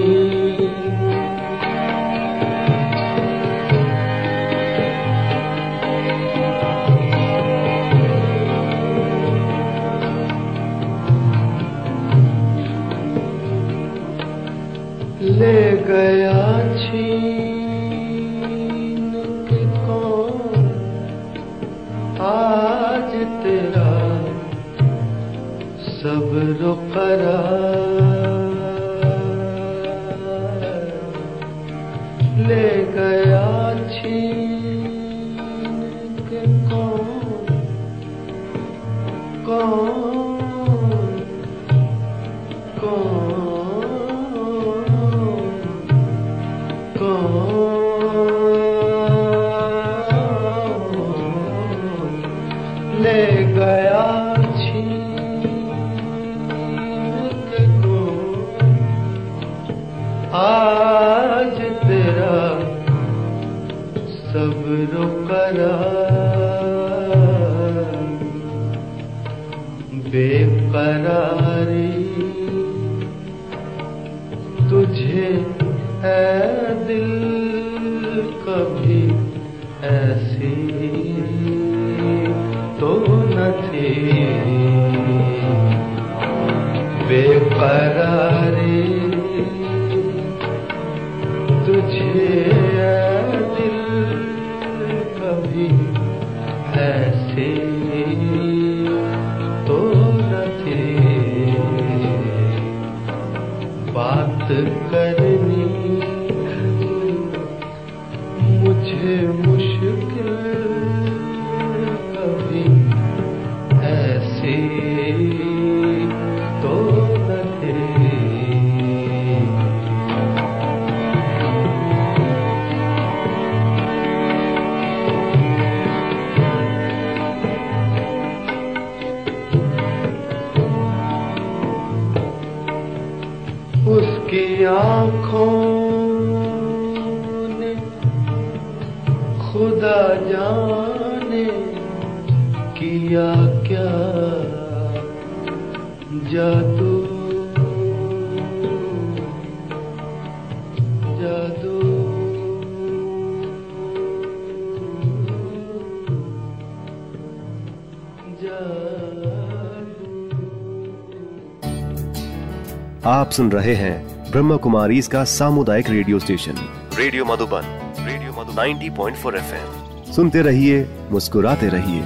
आप सुन रहे हैं ब्रह्म कुमारी इसका सामुदायिक radio station. Radio Madhuban radio Madhu 90.4 FM. सुनते रहिए मुस्कुराते रहिए।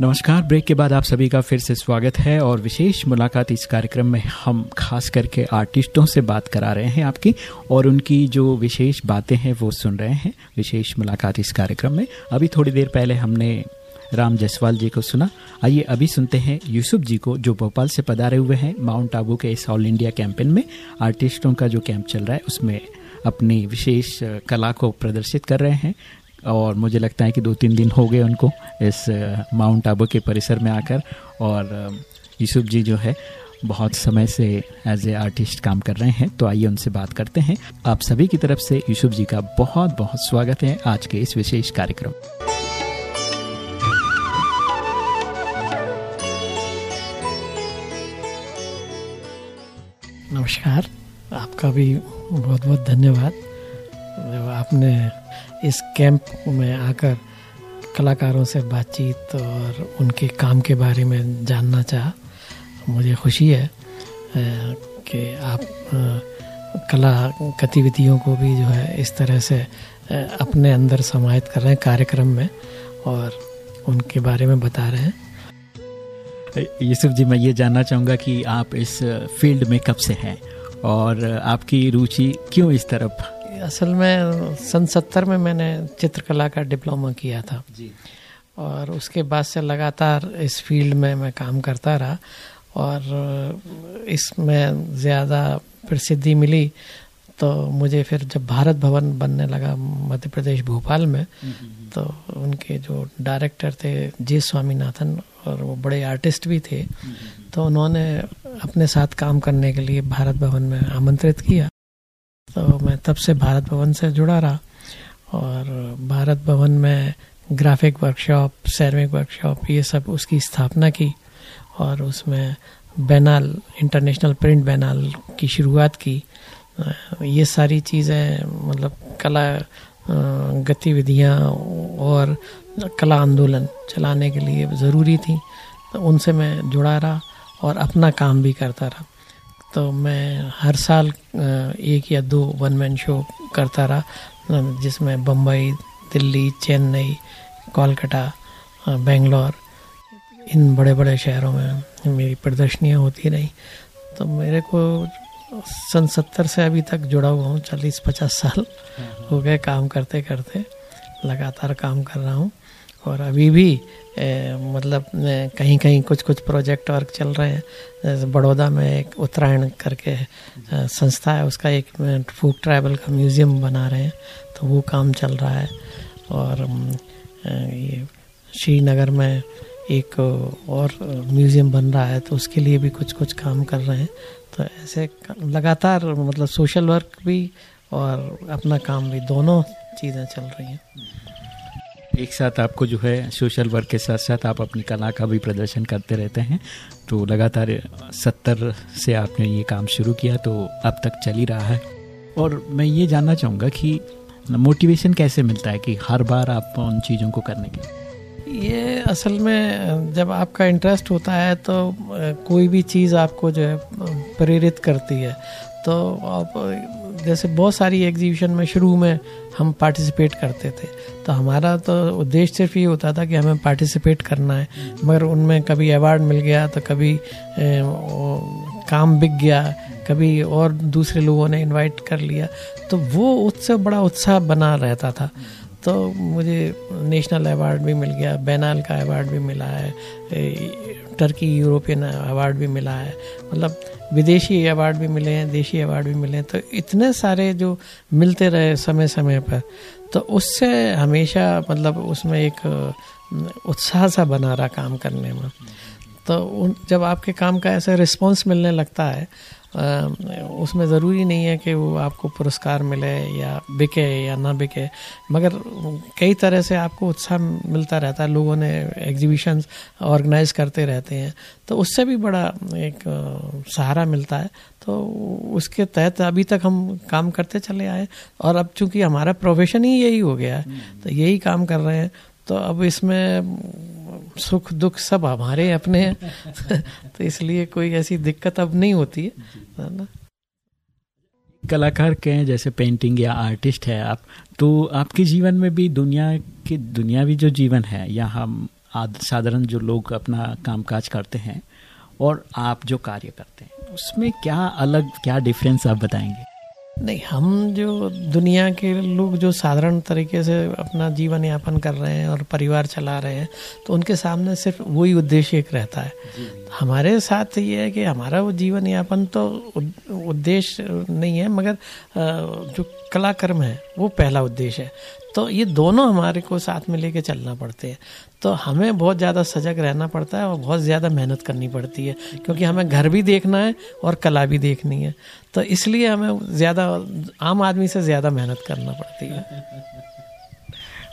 नमस्कार ब्रेक के बाद आप सभी का फिर से स्वागत है और विशेष मुलाकात इस कार्यक्रम में हम खास करके आर्टिस्टों से बात करा रहे हैं आपकी और उनकी जो विशेष बातें हैं वो सुन रहे हैं। विशेष मुलाकात इस कार्यक्रम में। अभी थोड़ी देर पहले हमने राम जायसवाल जी को सुना। आइए अभी सुनते हैं यूसुफ जी को, जो भोपाल से पधारे हुए हैं माउंट आबू के इस ऑल इंडिया कैंपेन में। आर्टिस्टों का जो कैंप चल रहा है, उसमें अपनी विशेष कला को प्रदर्शित कर रहे हैं और मुझे लगता है कि दो तीन दिन हो गए उनको इस माउंट आबू के परिसर में आकर और यूसुफ जी जो है बहुत समय से एज ए आर्टिस्ट काम कर रहे हैं। तो आइए उनसे बात करते हैं। आप सभी की तरफ़ से यूसुफ जी का बहुत बहुत स्वागत है आज के इस विशेष कार्यक्रम नमस्कार। आपका भी बहुत बहुत धन्यवाद। आपने इस कैंप में आकर कलाकारों से बातचीत और उनके काम के बारे में जानना चाहा, मुझे खुशी है कि आप कला गतिविधियों को भी जो है इस तरह से अपने अंदर समाहित कर रहे हैं, कार्यक्रम में और उनके बारे में बता रहे हैं। यूसुफ जी मैं ये जानना चाहूँगा कि आप इस फ़ील्ड में कब से हैं और आपकी रुचि क्यों इस तरफ़? असल में सन सत्तर में मैंने चित्रकला का डिप्लोमा किया था। जी। और उसके बाद से लगातार इस फ़ील्ड में मैं काम करता रहा और इसमें ज़्यादा प्रसिद्धि मिली तो मुझे फिर जब भारत भवन बनने लगा मध्य प्रदेश भोपाल में तो उनके जो डायरेक्टर थे जे स्वामीनाथन और वो बड़े आर्टिस्ट भी थे। तो उन्होंने अपने साथ काम करने के लिए भारत भवन में आमंत्रित किया। तो मैं तब से भारत भवन से जुड़ा रहा और भारत भवन में ग्राफिक वर्कशॉप सैरमिक वर्कशॉप ये सब उसकी स्थापना की और उसमें बैनाल इंटरनेशनल प्रिंट बैनाल की शुरुआत की। ये सारी चीज़ें मतलब कला गतिविधियाँ और कला आंदोलन चलाने के लिए ज़रूरी थी तो उनसे मैं जुड़ा रहा और अपना काम भी करता रहा। तो मैं हर साल एक या दो वन मैन शो करता रहा जिसमें बम्बई दिल्ली चेन्नई कोलकाता बेंगलोर इन बड़े बड़े शहरों में मेरी प्रदर्शनियाँ होती रही। तो मेरे को सन सत्तर से अभी तक जुड़ा हुआ हूँ चालीस पचास साल हो गए काम करते करते लगातार काम कर रहा हूँ। और अभी भी ए, मतलब कहीं कहीं कुछ कुछ प्रोजेक्ट वर्क चल रहे हैं। जैसे बड़ौदा में एक उत्तरायण करके संस्था है उसका एक फ़ूड ट्रैवल का म्यूज़ियम बना रहे हैं। तो वो काम चल रहा है। और ये श्रीनगर में एक और म्यूज़ियम बन रहा है तो उसके लिए भी कुछ कुछ काम कर रहे हैं। तो ऐसे लगातार मतलब सोशल वर्क भी और अपना काम भी दोनों चीज़ें चल रही हैं। एक साथ आपको जो है सोशल वर्क के साथ साथ आप अपनी कला का भी प्रदर्शन करते रहते हैं। तो लगातार सत्तर से आपने ये काम शुरू किया तो अब तक चल ही रहा है। और मैं ये जानना चाहूँगा कि मोटिवेशन कैसे मिलता है कि हर बार आप उन चीज़ों को करने के ये असल में जब आपका इंटरेस्ट होता है तो कोई भी चीज़ आपको जो है प्रेरित करती है। तो आप जैसे बहुत सारी एग्जीबिशन में शुरू में हम पार्टिसिपेट करते थे। तो हमारा तो उद्देश्य सिर्फ़ ये होता था कि हमें पार्टिसिपेट करना है। मगर उनमें कभी अवार्ड मिल गया तो कभी ए, काम बिक गया कभी और दूसरे लोगों ने इनवाइट कर लिया। तो वो उससे बड़ा उत्साह बना रहता था। तो मुझे नेशनल अवार्ड भी मिल गया बैनाल का अवार्ड भी मिला है टर्की यूरोपियन अवार्ड भी मिला है। मतलब विदेशी अवार्ड भी मिले हैं, देशी अवार्ड भी मिले हैं। तो इतने सारे जो मिलते रहे समय समय पर तो उससे हमेशा मतलब उसमें एक उत्साह सा बना रहा काम करने में। तो जब आपके काम का ऐसा रिस्पॉन्स मिलने लगता है उसमें ज़रूरी नहीं है कि वो आपको पुरस्कार मिले या बिके या ना बिके, मगर कई तरह से आपको उत्साह मिलता रहता है, लोगों ने एग्जीबिशन ऑर्गेनाइज करते रहते हैं तो उससे भी बड़ा एक सहारा मिलता है। तो उसके तहत अभी तक हम काम करते चले आए और अब चूँकि हमारा प्रोफेशन ही यही हो गया है तो यही काम कर रहे हैं तो अब इसमें सुख दुख सब हमारे अपने हैं। तो इसलिए कोई ऐसी दिक्कत अब नहीं होती है ना? कलाकार के हैं, जैसे पेंटिंग या आर्टिस्ट है आप तो आपके जीवन में भी दुनिया के, दुनियावी जो जीवन है, या हम साधारण जो लोग अपना कामकाज करते हैं, और आप जो कार्य करते हैं, उसमें क्या अलग, क्या डिफरेंस आप बताएँगे? नहीं हम जो दुनिया के लोग जो साधारण तरीके से अपना जीवन यापन कर रहे हैं और परिवार चला रहे हैं तो उनके सामने सिर्फ़ वही उद्देश्य एक रहता है। हमारे साथ ये है कि हमारा वो जीवन यापन तो उद्देश्य नहीं है मगर जो कलाकर्म है वो पहला उद्देश्य है। तो ये दोनों हमारे को साथ में लेके चलना पड़ते हैं। तो हमें बहुत ज़्यादा सजग रहना पड़ता है और बहुत ज़्यादा मेहनत करनी पड़ती है, क्योंकि हमें घर भी देखना है और कला भी देखनी है। तो इसलिए हमें ज़्यादा, आम आदमी से ज़्यादा मेहनत करना पड़ती है।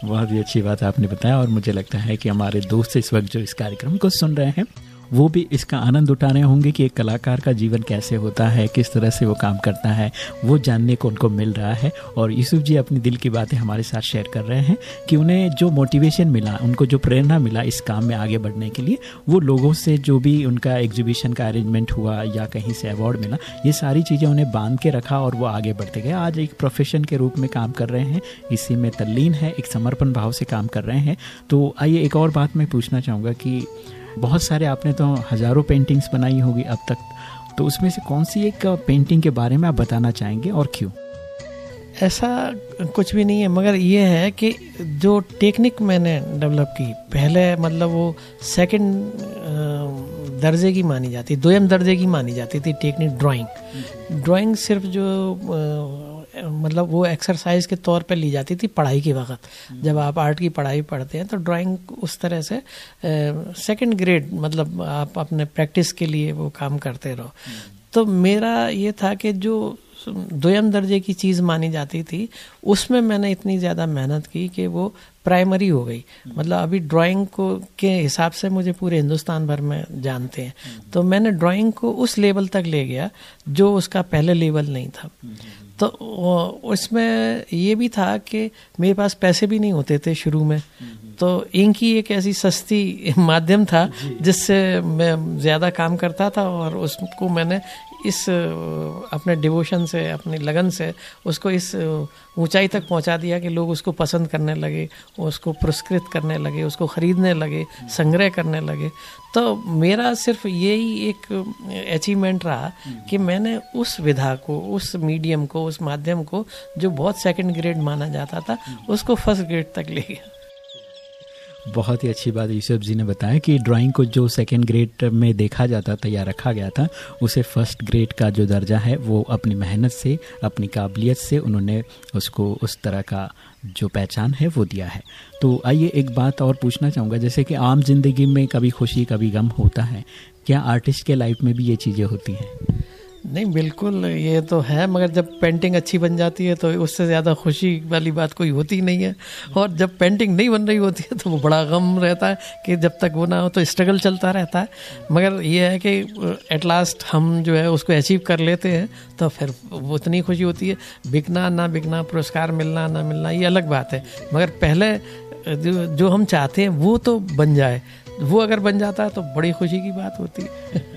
बहुत ही अच्छी बात आपने बताया, और मुझे लगता है कि हमारे दोस्त इस वक्त जो इस कार्यक्रम को सुन रहे हैं वो भी इसका आनंद उठा रहे होंगे कि एक कलाकार का जीवन कैसे होता है, किस तरह से वो काम करता है, वो जानने को उनको मिल रहा है। और यूसुफ जी अपनी दिल की बातें हमारे साथ शेयर कर रहे हैं कि उन्हें जो मोटिवेशन मिला, उनको जो प्रेरणा मिला इस काम में आगे बढ़ने के लिए, वो लोगों से जो भी उनका एग्जीबिशन का अरेंजमेंट हुआ या कहीं से अवार्ड मिला, ये सारी चीज़ें उन्हें बाँध के रखा और वो आगे बढ़ते गए। आज एक प्रोफेशन के रूप में काम कर रहे हैं, इसी में तल्लीन है, एक समर्पण भाव से काम कर रहे हैं। तो आइए एक और बात मैं पूछना चाहूँगा कि बहुत सारे आपने तो हज़ारों पेंटिंग्स बनाई होगी अब तक। तो उसमें से कौन सी एक पेंटिंग के बारे में आप बताना चाहेंगे और क्यों? ऐसा कुछ भी नहीं है मगर ये है कि जो टेक्निक मैंने डेवलप की पहले मतलब वो सेकंड दर्जे की मानी जाती दोयम दर्जे की मानी जाती थी टेक्निक ड्राइंग ड्राइंग सिर्फ़ जो मतलब वो एक्सरसाइज के तौर पे ली जाती थी पढ़ाई के वक्त। जब आप आर्ट की पढ़ाई पढ़ते हैं तो ड्राइंग उस तरह से सेकंड ग्रेड मतलब आप अपने प्रैक्टिस के लिए वो काम करते रहो। तो मेरा ये था कि जो दोयम दर्जे की चीज़ मानी जाती थी, उसमें मैंने इतनी ज़्यादा मेहनत की कि वो प्राइमरी हो गई। मतलब अभी ड्राइंग को के हिसाब से मुझे पूरे हिंदुस्तान भर में जानते हैं। तो मैंने ड्राइंग को उस लेवल तक ले गया, जो उसका पहले लेवल नहीं था। तो उसमें ये भी था कि मेरे पास पैसे भी नहीं होते थे शुरू में। तो इंक ही एक ऐसी सस्ती माध्यम था जिससे मैं ज़्यादा काम करता था और उसको मैंने इस अपने डिवोशन से अपनी लगन से उसको इस ऊंचाई तक पहुँचा दिया कि लोग उसको पसंद करने लगे उसको पुरस्कृत करने लगे उसको ख़रीदने लगे संग्रह करने लगे। तो मेरा सिर्फ़ यही एक अचीवमेंट रहा कि मैंने उस विधा को उस मीडियम को उस माध्यम को जो बहुत सेकंड ग्रेड माना जाता था उसको फ़र्स्ट ग्रेड तक ले गया। बहुत ही अच्छी बात यूसुफ जी ने बताया कि ड्राइंग को जो सेकेंड ग्रेड में देखा जाता था या रखा गया था उसे फ़र्स्ट ग्रेड का जो दर्जा है वो अपनी मेहनत से अपनी काबिलियत से उन्होंने उसको उस तरह का जो पहचान है वो दिया है। तो आइए एक बात और पूछना चाहूँगा, जैसे कि आम ज़िंदगी में कभी खुशी, कभी गम होता है, क्या आर्टिस्ट के लाइफ में भी ये चीज़ें होती हैं? नहीं बिल्कुल ये तो है मगर जब पेंटिंग अच्छी बन जाती है तो उससे ज़्यादा खुशी वाली बात कोई होती नहीं है। और जब पेंटिंग नहीं बन रही होती है तो वो बड़ा गम रहता है कि जब तक वो ना हो तो स्ट्रगल चलता रहता है। मगर ये है कि एट लास्ट हम जो है उसको अचीव कर लेते हैं तो फिर वो उतनी खुशी होती है। बिकना ना बिकना पुरस्कार मिलना ना मिलना ये अलग बात है। मगर पहले जो, जो हम चाहते हैं वो तो बन जाए। वो अगर बन जाता है तो बड़ी खुशी की बात होती। है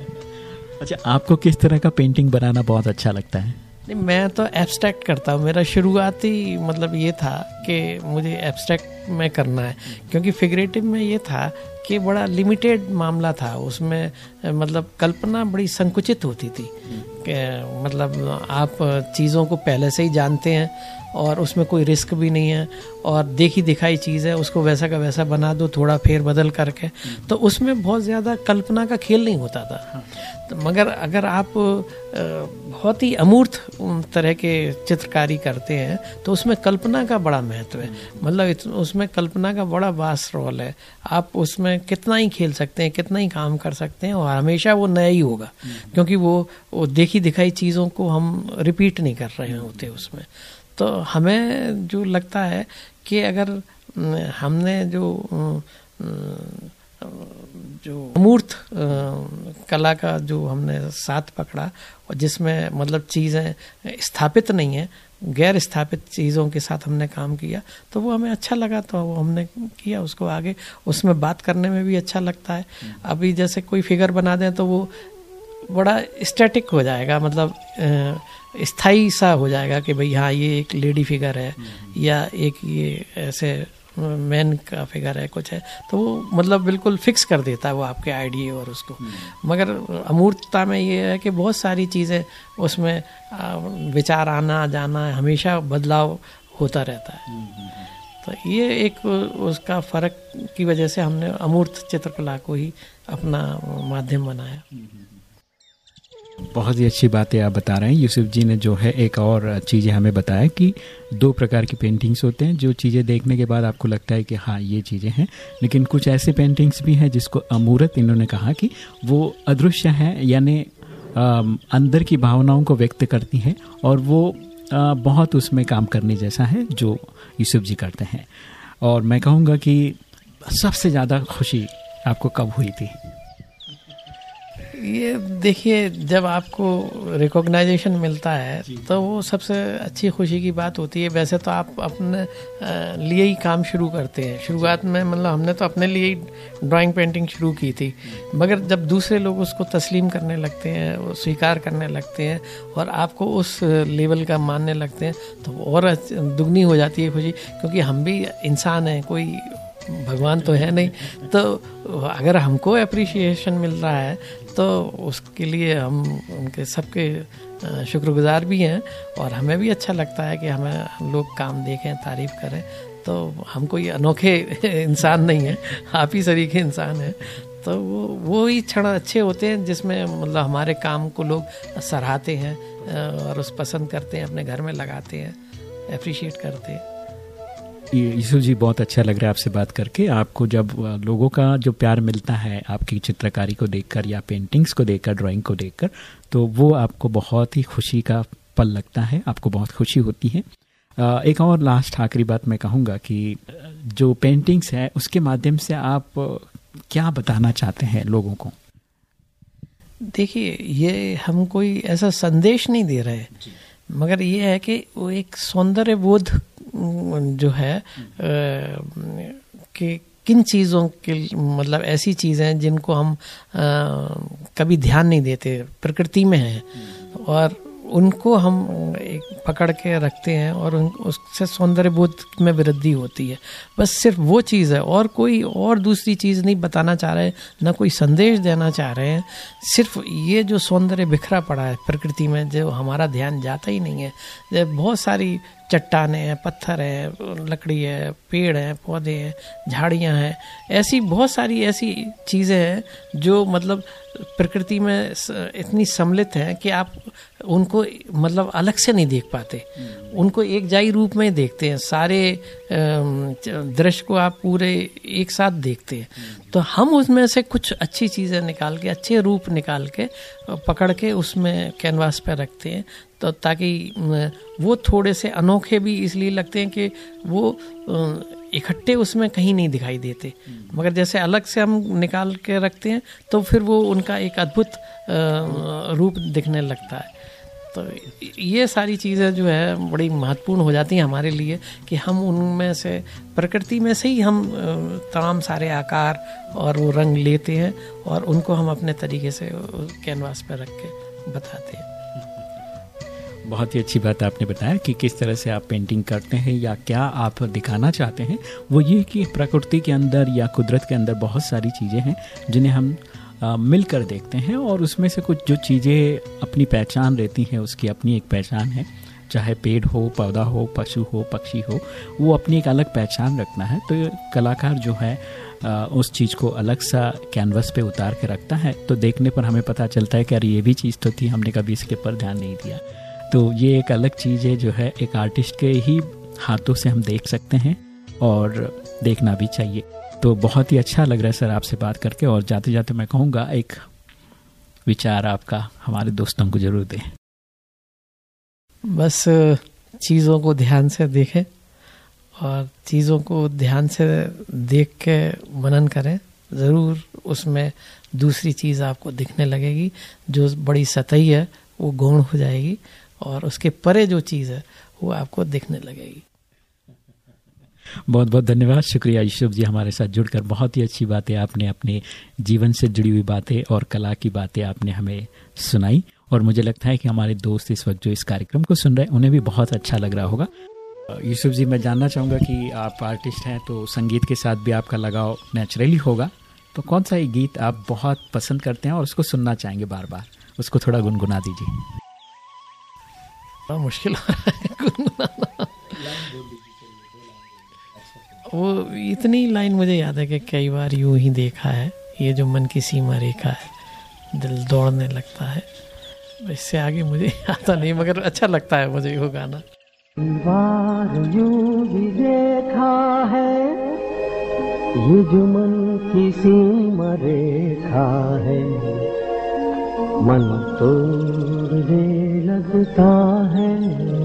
अच्छा आपको किस तरह का पेंटिंग बनाना बहुत अच्छा लगता है? नहीं, मैं तो एब्स्ट्रैक्ट करता हूँ। मेरा शुरुआती मतलब ये था कि मुझे एब्स्ट्रैक्ट में करना है। क्योंकि फिगरेटिव में ये था कि बड़ा लिमिटेड मामला था। उसमें मतलब कल्पना बड़ी संकुचित होती थी कि मतलब आप चीज़ों को पहले से ही जानते हैं और उसमें कोई रिस्क भी नहीं है और देखी दिखाई चीज़ है उसको वैसा का वैसा बना दो थोड़ा फेर बदल करके। तो उसमें बहुत ज़्यादा कल्पना का खेल नहीं होता था। तो मगर अगर आप बहुत ही अमूर्त तरह के चित्रकारी करते हैं तो उसमें कल्पना का बड़ा महत्व है। मतलब उसमें कल्पना का बड़ा वास रोल है। आप उसमें कितना ही खेल सकते हैं कितना ही काम कर सकते हैं और हमेशा वो नया ही होगा। क्योंकि वो, वो देखी दिखाई चीज़ों को हम रिपीट नहीं कर रहे होते उसमें। तो हमें जो लगता है कि अगर हमने जो जो मूर्त कला का जो हमने साथ पकड़ा और जिसमें मतलब चीज़ें स्थापित नहीं है गैर स्थापित चीज़ों के साथ हमने काम किया तो वो हमें अच्छा लगा तो वो हमने किया उसको आगे उसमें बात करने में भी अच्छा लगता है। अभी जैसे कोई फिगर बना दें तो वो बड़ा स्टैटिक हो जाएगा मतलब स्थायी सा हो जाएगा कि भाई हाँ ये एक लेडी फिगर है या एक ये ऐसे मैन का फिगर है कुछ है। तो वो मतलब बिल्कुल फिक्स कर देता है वो आपके आइडिया और उसको। मगर अमूर्तता में ये है कि बहुत सारी चीज़ें उसमें विचार आना जाना हमेशा बदलाव होता रहता है। तो ये एक उसका फ़र्क की वजह से हमने अमूर्त चित्रकला को ही अपना माध्यम बनाया। बहुत ही अच्छी बातें आप बता रहे हैं। यूसुफ जी ने जो है एक और चीज़ें हमें बताया कि दो प्रकार की पेंटिंग्स होते हैं जो चीज़ें देखने के बाद आपको लगता है कि हाँ ये चीज़ें हैं। लेकिन कुछ ऐसे पेंटिंग्स भी हैं जिसको अमूर्त इन्होंने कहा कि वो अदृश्य हैं यानी अंदर की भावनाओं को व्यक्त करती हैं और वो आ, बहुत उसमें काम करने जैसा है जो यूसुफ जी करते हैं। और मैं कहूँगा कि सबसे ज़्यादा खुशी आपको कब हुई थी? ये देखिए जब आपको रिकॉग्नाइजेशन मिलता है तो वो सबसे अच्छी खुशी की बात होती है। वैसे तो आप अपने लिए ही काम शुरू करते हैं। शुरुआत में मतलब हमने तो अपने लिए ही ड्राइंग पेंटिंग शुरू की थी। मगर जब दूसरे लोग उसको तस्लीम करने लगते हैं स्वीकार करने लगते हैं और आपको उस लेवल का मानने लगते हैं तो और दुगनी हो जाती है खुशी। क्योंकि हम भी इंसान हैं कोई भगवान तो है नहीं। तो अगर हमको अप्रिसिएशन मिल रहा है तो उसके लिए हम उनके सबके शुक्रगुजार भी हैं और हमें भी अच्छा लगता है कि हमें लोग काम देखें, तारीफ़ करें। तो हम कोई अनोखे इंसान नहीं हैं, आप ही सरीखे इंसान हैं। तो वो वो ही क्षण अच्छे होते हैं जिसमें मतलब हमारे काम को लोग सराहते हैं और उस पसंद करते हैं, अपने घर में लगाते हैं अप्रिशिएट करते हैं। यीशु जी बहुत अच्छा लग रहा है आपसे बात करके। आपको जब लोगों का जो प्यार मिलता है आपकी चित्रकारी को देखकर या पेंटिंग्स को देखकर ड्राइंग को देखकर तो वो आपको बहुत ही खुशी का पल लगता है आपको बहुत खुशी होती है। एक और लास्ट आखिरी बात मैं कहूँगा कि जो पेंटिंग्स है उसके माध्यम से आप क्या बताना चाहते हैं लोगों को? देखिए ये हम कोई ऐसा संदेश नहीं दे रहे। मगर ये है कि वो एक सौंदर्य बोध जो है कि किन चीज़ों के मतलब ऐसी चीज़ें जिनको हम आ, कभी ध्यान नहीं देते प्रकृति में हैं। और उनको हम एक पकड़ के रखते हैं और उन उससे सौंदर्य बोध में वृद्धि होती है। बस सिर्फ़ वो चीज़ है। और कोई और दूसरी चीज़ नहीं बताना चाह रहे हैं ना कोई संदेश देना चाह रहे हैं। सिर्फ़ ये जो सौंदर्य बिखरा पड़ा है प्रकृति में जो हमारा ध्यान जाता ही नहीं है। बहुत सारी चट्टाने हैं पत्थर है लकड़ी है पेड़ है पौधे हैं झाड़ियाँ हैं ऐसी बहुत सारी ऐसी चीज़ें हैं जो मतलब प्रकृति में इतनी सम्मिलित हैं कि आप उनको मतलब अलग से नहीं देख पाते। उनको एक जाई रूप में देखते हैं सारे दृश्य को आप पूरे एक साथ देखते हैं। तो हम उसमें से कुछ अच्छी चीज़ें निकाल के अच्छे रूप निकाल के पकड़ के उसमें कैनवास पर रखते हैं। तो ताकि वो थोड़े से अनोखे भी इसलिए लगते हैं कि वो इकट्ठे उसमें कहीं नहीं दिखाई देते। मगर जैसे अलग से हम निकाल के रखते हैं तो फिर वो उनका एक अद्भुत रूप दिखने लगता है। तो ये सारी चीज़ें जो है, बड़ी महत्वपूर्ण हो जाती हैं हमारे लिए कि हम उनमें से, प्रकृति में से ही हम तमाम सारे आकार और वो रंग लेते हैं और उनको हम अपने तरीके से कैनवास पर रख के बताते हैं। बहुत ही अच्छी बात आपने बताया कि किस तरह से आप पेंटिंग करते हैं या क्या आप दिखाना चाहते हैं। वो ये कि प्रकृति के अंदर या कुदरत के अंदर बहुत सारी चीज़ें हैं जिन्हें हम मिलकर देखते हैं और उसमें से कुछ जो चीज़ें अपनी पहचान रहती हैं, उसकी अपनी एक पहचान है। चाहे पेड़ हो, पौधा हो, पशु हो, पक्षी हो, वो अपनी एक अलग पहचान रखना है। तो कलाकार जो है उस चीज़ को अलग सा कैनवस पे उतार के रखता है। तो देखने पर हमें पता चलता है कि अरे ये भी चीज़ तो थी, हमने कभी इसके पर ध्यान नहीं दिया। तो ये एक अलग चीज़ है जो है एक आर्टिस्ट के ही हाथों से हम देख सकते हैं और देखना भी चाहिए। तो बहुत ही अच्छा लग रहा है सर आपसे बात करके और जाते जाते मैं कहूँगा एक विचार आपका, हमारे दोस्तों को ज़रूर दें। बस, चीज़ों को ध्यान से देखें और चीज़ों को ध्यान से देख के मनन करें। ज़रूर उसमें दूसरी चीज़ आपको दिखने लगेगी, जो बड़ी सतही है, वो गौण हो जाएगी। और उसके परे जो चीज़ है, वो आपको दिखने लगेगी। बहुत बहुत धन्यवाद। शुक्रिया यूसुफ जी हमारे साथ जुड़कर। बहुत ही अच्छी बातें आपने अपने जीवन से जुड़ी हुई बातें और कला की बातें आपने हमें सुनाई। और मुझे लगता है कि हमारे दोस्त इस वक्त जो इस कार्यक्रम को सुन रहे हैं, उन्हें भी बहुत अच्छा लग रहा होगा। यूसुफ जी, मैं जानना चाहूँगा कि आप आर्टिस्ट हैं तो संगीत के साथ भी आपका लगाव नेचुरली होगा। तो कौन सा ये गीत आप बहुत पसंद करते हैं और उसको सुनना चाहेंगे बार बार उसको थोड़ा गुनगुना दीजिए। बड़ा मुश्किल हो रहा है वो इतनी लाइन मुझे याद है कि कई बार यूँ ही देखा है, ये जो मन की सीमा रेखा है, दिल दौड़ने लगता है। इससे आगे मुझे आता नहीं, मगर अच्छा लगता है मुझे वो गाना। बार यूँ भी देखा है, ये जो मन की सीमा रेखा है, मन तोड़ लगता है।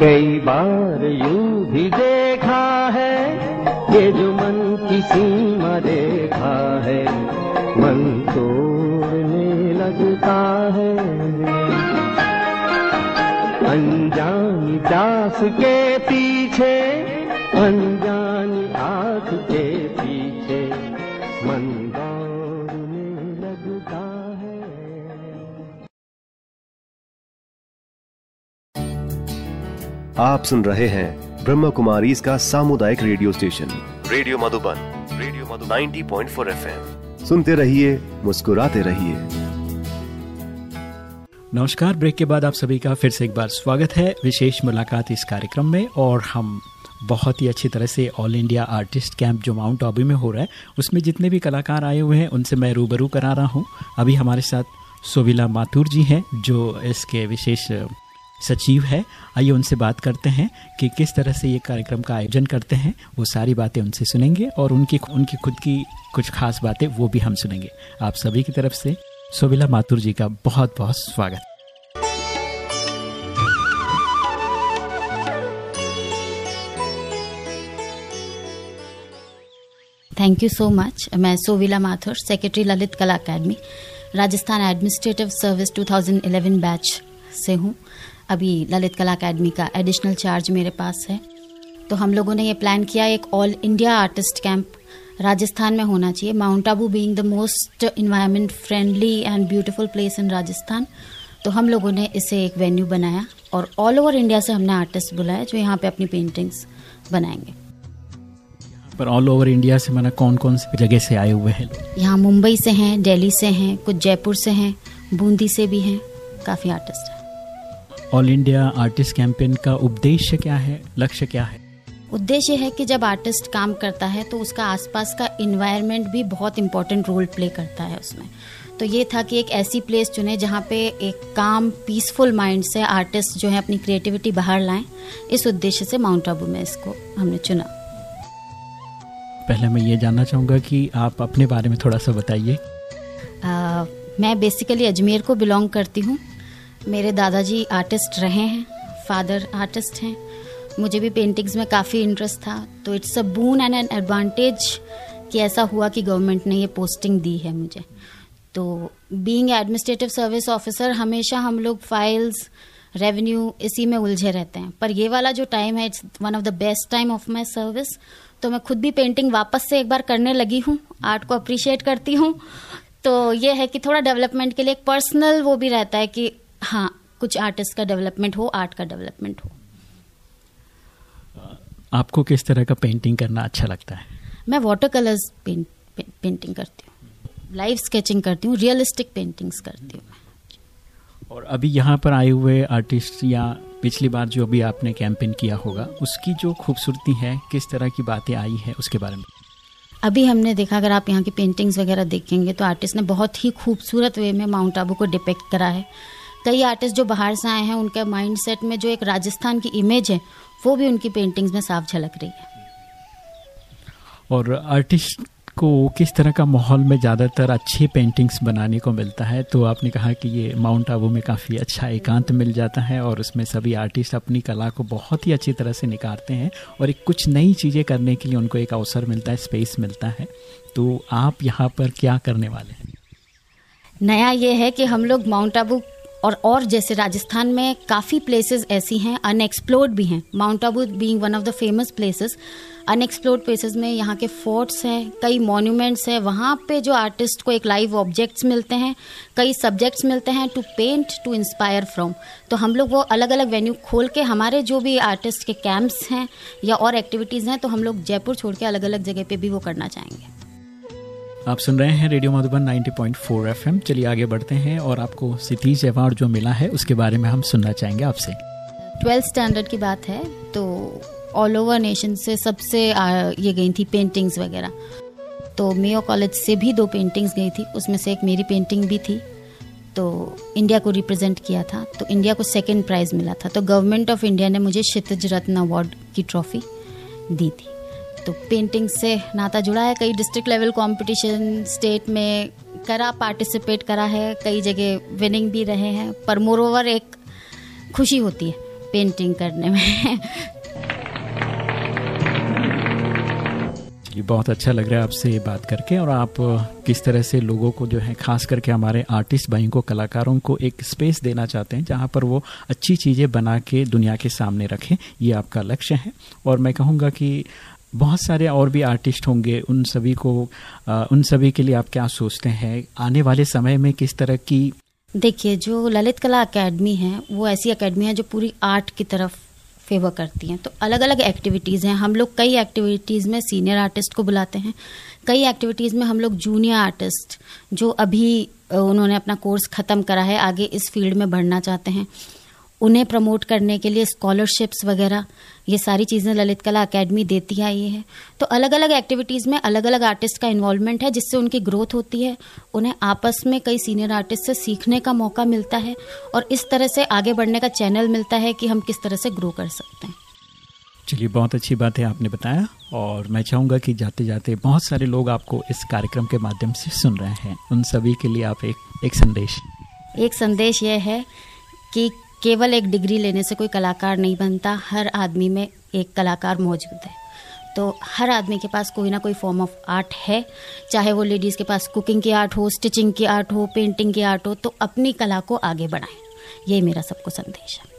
कई बार यूँ भी देखा है ये जो मन की सीमा देखा है, मन तोड़ने लगता है। अनजान दास के पीछे अनजानी आप सुन रहे हैं ब्रह्म कुमारी इसका सामुदायिक radio station. Radio Madhuban radio Madhuban. 90.4 FM. सुनते रहिए मुस्कुराते रहिए। नमस्कार ब्रेक के बाद आप सभी का फिर से एक बार स्वागत है विशेष मुलाकात इस कार्यक्रम में और हम बहुत ही अच्छी तरह से ऑल इंडिया आर्टिस्ट कैंप जो माउंट आबू में हो रहा है उसमें जितने भी कलाकार आए हुए हैं उनसे मैं रूबरू करा रहा हूँ। अभी हमारे साथ सोविला माथुर जी हैं जो इसके विशेष सचिव है। आइए उनसे बात करते हैं कि किस तरह से ये कार्यक्रम का आयोजन करते हैं। वो सारी बातें उनसे सुनेंगे और उनकी उनकी खुद की कुछ खास बातें वो भी हम सुनेंगे। आप सभी की तरफ़ से सोविला माथुर जी का बहुत बहुत स्वागत। थैंक यू सो मच मैं सोविला Mathur secretary Lalit Kala academy Rajasthan administrative service 2011 batch से हूँ। अभी ललित कला अकेडमी का एडिशनल चार्ज मेरे पास है। तो हम लोगों ने ये प्लान किया एक all India artist camp Rajasthan में होना चाहिए। Mount Abu being the most environment friendly and beautiful place in Rajasthan. तो हम लोगों ने इसे एक वेन्यू बनाया और ऑल ओवर इंडिया से हमने आर्टिस्ट बुलाए जो यहाँ पे अपनी पेंटिंग्स बनाएँगे। पर ऑल ओवर इंडिया से मैंने कौन कौन सी जगह से आए हुए हैं? यहाँ मुंबई से हैं दिल्ली से हैं कुछ जयपुर से हैं बूंदी से भी हैं काफ़ी आर्टिस्ट हैं। ऑल इंडिया आर्टिस्ट कैंपेन का उद्देश्य क्या है? लक्ष्य क्या है? उद्देश्य है कि जब आर्टिस्ट काम करता है तो उसका आसपास का इन्वायरमेंट भी बहुत इंपॉर्टेंट रोल प्ले करता है उसमें। तो ये था कि एक ऐसी प्लेस चुने जहाँ पे एक काम पीसफुल माइंड से आर्टिस्ट जो है अपनी क्रिएटिविटी बाहर लाएँ। इस उद्देश्य से माउंट आबू में इसको हमने चुना। पहले मैं ये जानना चाहूँगा कि आप अपने बारे में थोड़ा सा बताइए। मैं बेसिकली अजमेर को बिलोंग करती हूँ। मेरे दादाजी आर्टिस्ट रहे हैं, फादर आर्टिस्ट हैं। मुझे भी पेंटिंग्स में काफ़ी इंटरेस्ट था। तो it's a boon and an advantage कि ऐसा हुआ कि गवर्नमेंट ने ये पोस्टिंग दी है मुझे। तो बीइंग एडमिनिस्ट्रेटिव सर्विस ऑफिसर हमेशा हम लोग फाइल्स रेवेन्यू इसी में उलझे रहते हैं। पर ये वाला जो टाइम है it's one of the best time of my service तो मैं खुद भी पेंटिंग वापस से एक बार करने लगी हूँ आर्ट को अप्रिशिएट करती हूँ। तो ये है कि थोड़ा डेवलपमेंट के लिए एक पर्सनल वो भी रहता है कि हाँ कुछ आर्टिस्ट का डेवलपमेंट हो आर्ट का डेवलपमेंट हो। आपको किस तरह का पेंटिंग करना अच्छा लगता है? मैं वाटर कलर्स पेंट, पे, पेंटिंग करती हूँ। लाइव स्केचिंग करती हूँ रियलिस्टिक पेंटिंग्स करती हूँ। और अभी यहाँ पर आए हुए आर्टिस्ट या पिछली बार जो अभी आपने कैंपेन किया होगा उसकी जो खूबसूरती है किस तरह की बातें आई है उसके बारे में। अभी हमने देखा अगर आप यहाँ की पेंटिंग्स वगैरह देखेंगे तो आर्टिस्ट ने बहुत ही खूबसूरत वे में माउंट आबू को डिपेक्ट करा है। कई आर्टिस्ट जो बाहर से आए हैं उनके माइंड सेट में जो एक राजस्थान की इमेज है वो भी उनकी पेंटिंग्स में साफ़ झलक रही है। और आर्टिस्ट को किस तरह का माहौल में ज़्यादातर अच्छी पेंटिंग्स बनाने को मिलता है? तो आपने कहा कि ये माउंट आबू में काफ़ी अच्छा एकांत मिल जाता है और उसमें सभी आर्टिस्ट अपनी कला को बहुत ही अच्छी तरह से निखारते हैं और एक कुछ नई चीज़ें करने के लिए उनको एक अवसर मिलता है स्पेस मिलता है। तो आप यहाँ पर क्या करने वाले हैं? नया ये है कि हम लोग माउंट आबू और और जैसे राजस्थान में काफ़ी प्लेसेस ऐसी हैं अनएक्सप्लोर्ड भी हैं। Mount Abu being one of the famous places unexplored places में यहाँ के फोर्ट्स हैं, कई मॉन्यूमेंट्स हैं। वहाँ पे जो आर्टिस्ट को एक लाइव ऑब्जेक्ट्स मिलते हैं, कई सब्जेक्ट्स मिलते हैं to paint to inspire from तो हम लोग वो अलग अलग वेन्यू खोल के हमारे जो भी आर्टिस्ट के कैंप्स हैं या और एक्टिविटीज़ हैं तो हम लोग जयपुर छोड़ के अलग अलग जगह पर भी वो करना चाहेंगे। आप सुन रहे हैं रेडियो मधुबन 90.4 एफएम। चलिए आगे बढ़ते हैं और आपको सिटीज़ अवार्ड जो मिला है, उसके बारे में हम सुनना चाहेंगे आपसे। ट्वेल्थ स्टैंडर्ड की बात है तो ऑल ओवर नेशन से सबसे ये गई थी पेंटिंग्स वगैरह। तो मेयो कॉलेज से भी दो पेंटिंग्स गई थी, उसमें से एक मेरी पेंटिंग भी थी। तो इंडिया को रिप्रेजेंट किया था तो इंडिया को सेकेंड प्राइज़ मिला था। तो गवर्नमेंट ऑफ़ इंडिया ने मुझे क्षितिज रत्न अवार्ड की ट्रॉफी दी थी। तो पेंटिंग से नाता जुड़ा है। कई डिस्ट्रिक्ट लेवल कंपटीशन स्टेट में करा पार्टिसिपेट करा है। कई जगह विनिंग भी रहे हैं। पर मोर एक खुशी होती है पेंटिंग करने में। जी बहुत अच्छा लग रहा है आपसे ये बात करके। और आप, किस तरह से लोगों को जो है, खास करके हमारे आर्टिस्ट भाइयों को, कलाकारों को एक स्पेस देना चाहते हैं, जहाँ पर वो अच्छी चीज़ें बना के दुनिया के सामने रखें, ये आपका लक्ष्य है। और मैं कहूँगा कि बहुत सारे और भी आर्टिस्ट होंगे उन सभी को आ, उन सभी के लिए आप क्या सोचते हैं? आने वाले समय में किस तरह की देखिए जो ललित कला अकेडमी है वो ऐसी अकेडमी है जो पूरी आर्ट की तरफ़ फेवर करती हैं। तो अलग अलग एक्टिविटीज़ हैं। हम लोग कई एक्टिविटीज़ में सीनियर आर्टिस्ट को बुलाते हैं। कई एक्टिविटीज़ में हम लोग जूनियर आर्टिस्ट जो अभी उन्होंने अपना कोर्स ख़त्म करा है आगे इस फ़ील्ड में बढ़ना चाहते हैं। उन्हें प्रमोट करने के लिए स्कॉलरशिप्स वगैरह ये सारी चीज़ें ललित कला अकेडमी देती आई है। तो अलग अलग एक्टिविटीज़ में अलग अलग आर्टिस्ट का इन्वॉल्वमेंट है जिससे उनकी ग्रोथ होती है। उन्हें आपस में कई सीनियर आर्टिस्ट से सीखने का मौका मिलता है और इस तरह से आगे बढ़ने का चैनल मिलता है कि हम किस तरह से ग्रो कर सकते हैं। चलिए बहुत अच्छी बात है आपने बताया। और मैं चाहूँगा कि जाते जाते बहुत सारे लोग आपको इस कार्यक्रम के माध्यम से सुन रहे हैं। उन सभी के लिए आप एक एक संदेश। एक संदेश यह है कि केवल एक डिग्री लेने से कोई कलाकार नहीं बनता, हर आदमी में एक कलाकार मौजूद है। तो हर आदमी के पास कोई ना कोई फॉर्म ऑफ़ आर्ट है, चाहे वो लेडीज़ के पास कुकिंग की आर्ट हो स्टिचिंग की आर्ट हो पेंटिंग की आर्ट हो तो अपनी कला को आगे बढ़ाएँ। यही मेरा सबको संदेश है।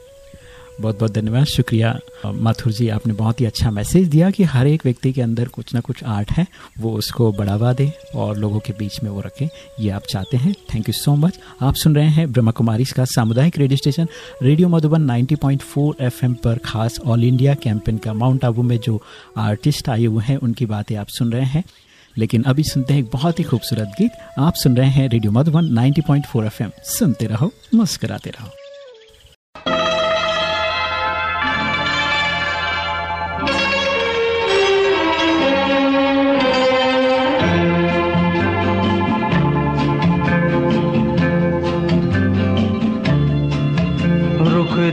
बहुत बहुत धन्यवाद। शुक्रिया, माथुर जी, आपने बहुत ही अच्छा मैसेज दिया कि हर एक व्यक्ति के अंदर कुछ ना कुछ आर्ट है, वो उसको बढ़ावा दे और लोगों के बीच में वो रखें, ये आप चाहते हैं। थैंक यू सो मच आप सुन रहे हैं ब्रह्मा कुमारी का सामुदायिक radio station, radio Madhuban 90.4 FM पर खास ऑल इंडिया कैंपेन का माउंट आबू में जो आर्टिस्ट आए हुए हैं, उनकी बातें आप सुन रहे हैं। लेकिन अभी सुनते हैं एक बहुत ही खूबसूरत गीत। आप सुन रहे हैं रेडियो मधुबन 90.4 एफएम। सुनते रहो, मुस्कराते रहो।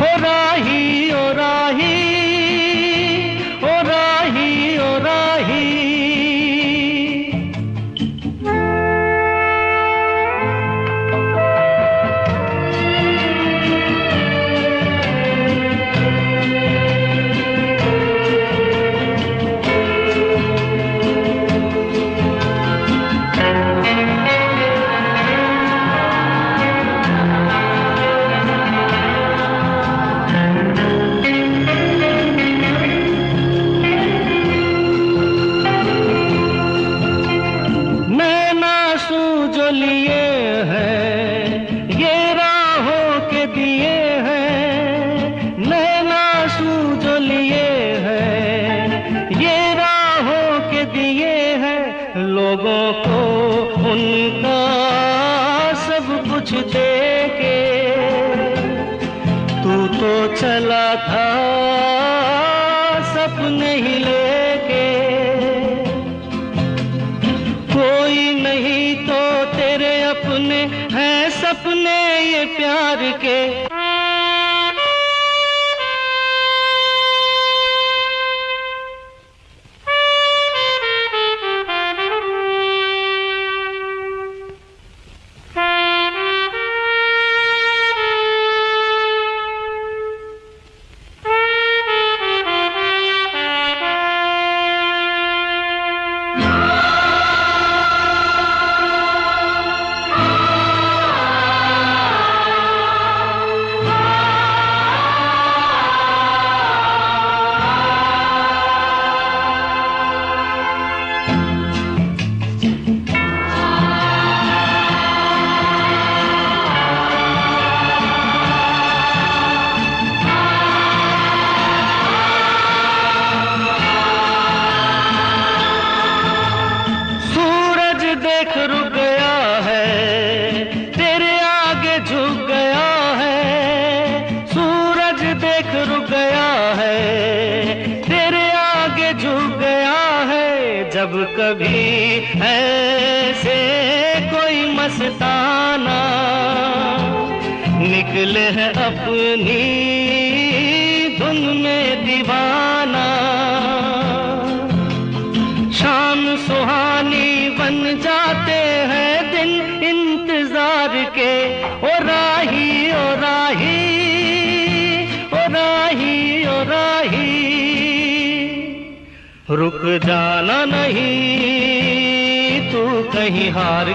ओ राही ओ राही ओ राही ओ राही।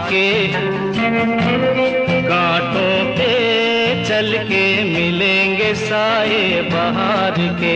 के कांटों पे चल के मिलेंगे साए बाहर के।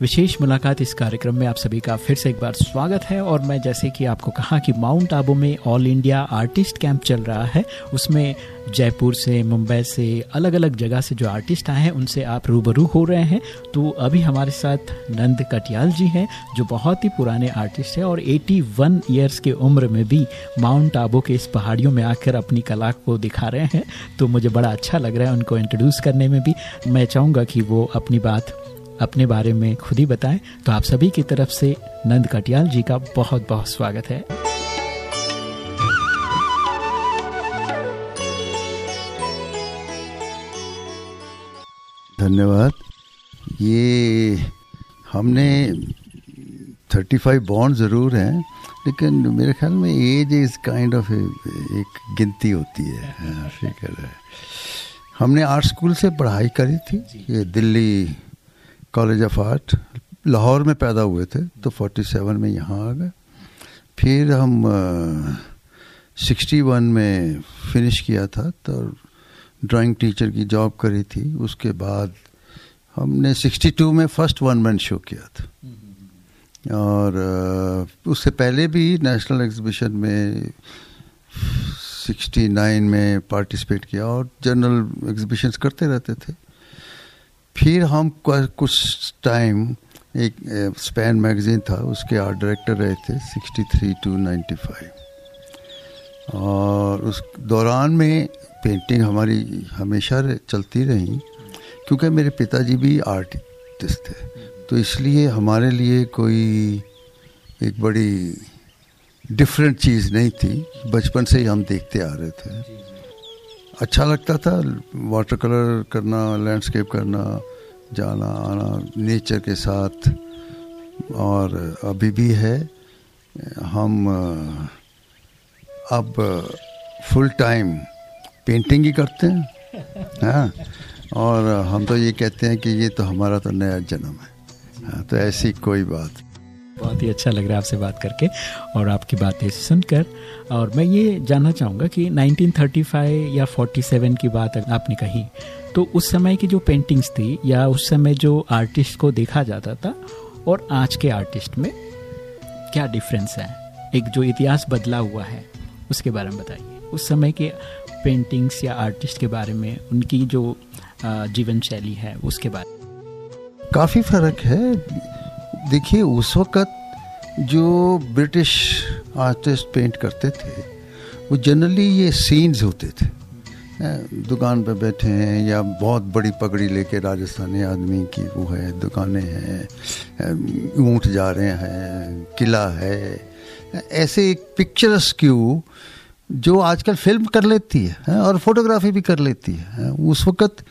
विशेष मुलाकात इस कार्यक्रम में आप सभी का फिर से एक बार स्वागत है और मैं जैसे कि आपको कहा कि माउंट आबू में ऑल इंडिया आर्टिस्ट कैंप चल रहा है, उसमें जयपुर से, मुंबई से अलग अलग जगह से जो आर्टिस्ट आए हैं, उनसे आप रूबरू हो रहे हैं। तो अभी हमारे साथ नंद कटियाल जी हैं, जो बहुत ही पुराने आर्टिस्ट हैं और 81 इयर्स के उम्र में भी माउंट आबू के इस पहाड़ियों में आकर अपनी कला को दिखा रहे हैं। तो मुझे बड़ा अच्छा लग रहा है उनको इंट्रोड्यूस करने में भी। मैं चाहूँगा कि वो अपनी बात अपने बारे में खुद ही बताएँ। तो आप सभी की तरफ़ से नंद कटियाल जी का बहुत बहुत स्वागत है। धन्यवाद। ये हमने 35 बॉन्ड ज़रूर हैं लेकिन मेरे ख्याल में एज इज़ काइंड ऑफ़ एक गिनती होती है। हाँ, फ़िक्र है। हमने आर्ट स्कूल से पढ़ाई करी थी ये Delhi college of art Lahore में पैदा हुए थे तो 47 में यहाँ आ गए। फिर हम सिक्सटी वन में फिनिश किया था तो ड्राइंग टीचर की जॉब करी थी। उसके बाद हमने 62 में फ़र्स्ट वन मैन शो किया था। और उससे पहले भी नेशनल एग्जीबिशन में 69 में पार्टिसिपेट किया और जनरल एग्जीबिशंस करते रहते थे। फिर हम कुछ टाइम एक स्पैन मैगजीन था, उसके आर्ट डायरेक्टर रहे थे 63 टू 95 और उस दौरान में पेंटिंग हमारी हमेशा चलती रही, क्योंकि मेरे पिताजी भी आर्टिस्ट थे। तो इसलिए हमारे लिए कोई एक बड़ी डिफरेंट चीज़ नहीं थी। बचपन से ही हम देखते आ रहे थे। अच्छा लगता था वाटर कलर करना लैंडस्केप करना, जाना, आना नेचर के साथ। और अभी भी है। हम, अब फुल टाइम पेंटिंग ही करते हैं। हाँ। और हम तो ये कहते हैं कि ये तो हमारा तो नया जन्म है। हाँ तो ऐसी कोई बात बहुत ही अच्छा लग रहा है आपसे बात करके और आपकी बातें सुनकर। और मैं ये जानना चाहूँगा कि 1935 या 47 की बात आपने कही तो उस समय की जो पेंटिंग्स थी या उस समय जो आर्टिस्ट को देखा जाता था और आज के आर्टिस्ट में क्या डिफरेंस है? एक जो इतिहास बदला हुआ है, उसके बारे में बताइए। उस समय के पेंटिंग्स या आर्टिस्ट के बारे में, उनकी जो जीवन शैली है, उसके बारे में। काफ़ी फ़र्क है। देखिए, उस वक़्त जो ब्रिटिश आर्टिस्ट पेंट करते थे, वो जनरली ये सीन्स होते थे। दुकान पे बैठे हैं या बहुत बड़ी पगड़ी लेके राजस्थानी आदमी की वो है, दुकानें हैं ऊँट जा रहे हैं, किला है। ऐसे एक पिक्चरस क्यू, जो आजकल फ़िल्म कर लेती है और फोटोग्राफी भी कर लेती है। उस वक़्त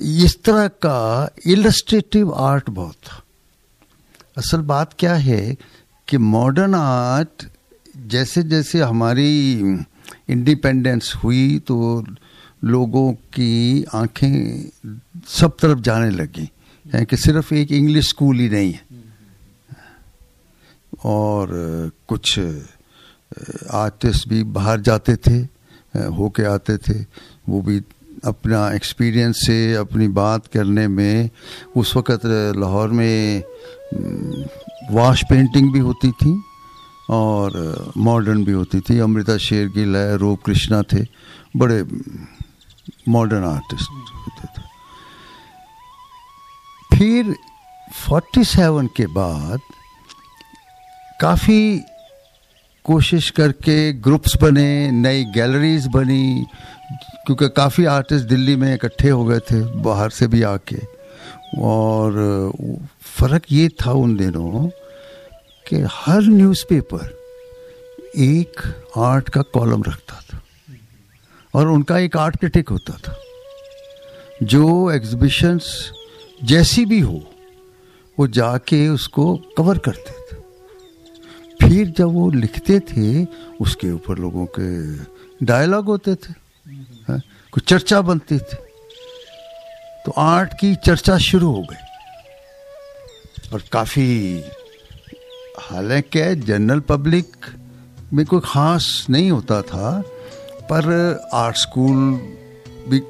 इस तरह का इलस्ट्रेटिव आर्ट बहुत था। असल बात क्या है कि मॉडर्न आर्ट जैसे जैसे हमारी इंडिपेंडेंस हुई तो लोगों की आँखें सब तरफ़ जाने लगी। है कि सिर्फ़ एक इंग्लिश स्कूल ही नहीं है। और कुछ आर्टिस्ट भी बाहर जाते थे होके आते थे। वो भी अपना एक्सपीरियंस से अपनी बात करने में, उस वक़्त लाहौर में वाश पेंटिंग भी होती थी और मॉडर्न भी होती थी। अमृता शेर गिल है रूप कृष्णा थे। बड़े मॉडर्न आर्टिस्ट होते थे। फिर 47 के बाद काफ़ी कोशिश करके ग्रुप्स बने, नई गैलरीज बनी, क्योंकि काफ़ी आर्टिस्ट दिल्ली में इकट्ठे हो गए थे, बाहर से भी आके। और फ़र्क ये था उन दिनों कि हर न्यूज़पेपर एक आर्ट का कॉलम रखता था और उनका एक आर्ट क्रिटिक होता था। जो एग्जिबिशंस जैसी भी हो, वो जाके उसको कवर करते थे। फिर जब वो लिखते थे, उसके ऊपर लोगों के डायलॉग होते थे कुछ चर्चा बनती थी। तो आर्ट की चर्चा शुरू हो गई। और काफ़ी, हालाँकि जनरल पब्लिक में कोई ख़ास नहीं होता था, पर आर्ट स्कूल भी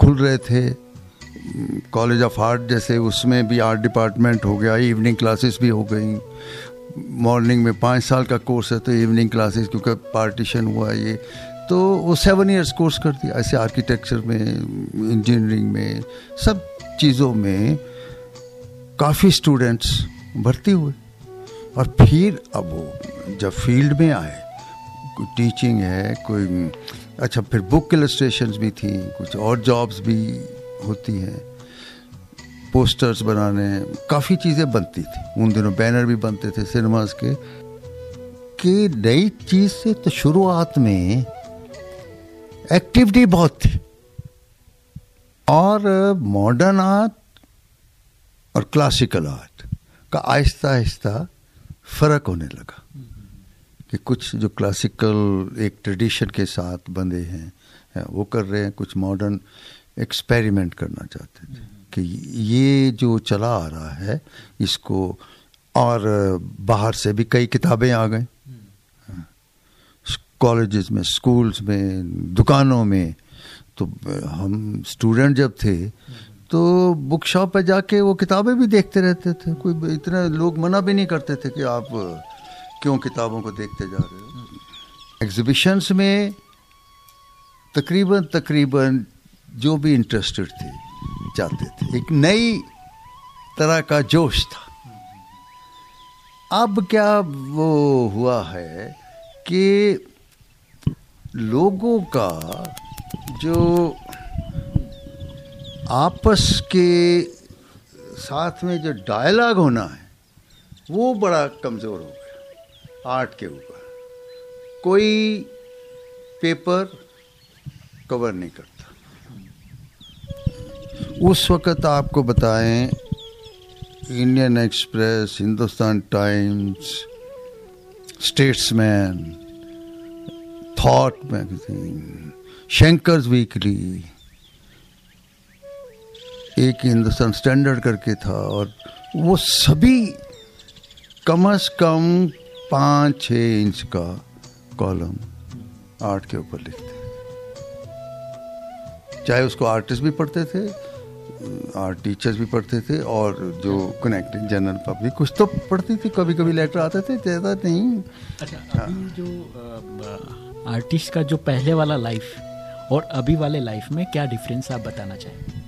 खुल रहे थे। कॉलेज ऑफ़ आर्ट जैसे उसमें भी आर्ट डिपार्टमेंट हो गया इवनिंग क्लासेस भी हो गई। मॉर्निंग में पाँच साल का कोर्स है तो इवनिंग क्लासेस क्योंकि पार्टीशन हुआ ये। तो वो सेवन इयर्स कोर्स कर दिया ऐसे आर्किटेक्चर में इंजीनियरिंग में, सब चीज़ों में काफ़ी स्टूडेंट्स भर्ती हुए। और फिर अब वो जब फ़ील्ड में आए टीचिंग है, कोई अच्छा फिर बुक इलस्ट्रेशन भी थी, कुछ और जॉब्स भी होती हैं। पोस्टर्स बनाने, काफ़ी चीज़ें बनती थी। उन दिनों बैनर भी बनते थे सिनेमास के। कि नई चीज़ से तो शुरुआत में एक्टिविटी बहुत थी। और मॉडर्न आर्ट और क्लासिकल आर्ट का आहिस्ता आहिस्ता फ़र्क होने लगा कि कुछ जो क्लासिकल एक ट्रेडिशन के साथ बंधे हैं वो कर रहे हैं, कुछ मॉडर्न एक्सपेरिमेंट करना चाहते थे कि ये जो चला आ रहा है, इसको और बाहर से भी कई किताबें आ गई। कॉलेजेस में स्कूल्स में, दुकानों में तो हम स्टूडेंट जब थे तो बुक शॉप पर जाके वो किताबें भी देखते रहते थे। कोई इतने लोग मना भी नहीं करते थे कि आप क्यों किताबों को देखते जा रहे हो। एग्जीबिशंस में तकरीबन तकरीबन जो भी इंटरेस्टेड थे, जाते थे। एक नई तरह का जोश था। अब क्या वो हुआ है कि लोगों का जो आपस के साथ में जो डायलॉग होना है, वो बड़ा कमज़ोर हो गया, आर्ट के ऊपर। कोई पेपर कवर नहीं करता। उस वक़्त आपको बताएँ Indian Express Hindustan Times Statesman Thought magazine Shankar's Weekly एक हिंदुस्तान स्टैंडर्ड करके था और वो सभी कम अज कम पाँच छः इंच का कॉलम आर्ट के ऊपर लिखते चाहे उसको आर्टिस्ट भी पढ़ते थे आर्ट टीचर्स भी पढ़ते थे और जो कनेक्टेड जनरल पब्लिक कुछ तो पढ़ती थी कभी कभी लेटर आते थे ज़्यादा नहीं। अच्छा अभी जो आर्टिस्ट का जो पहले वाला लाइफ और अभी वाले लाइफ में क्या डिफरेंस आप बताना चाहेंगे?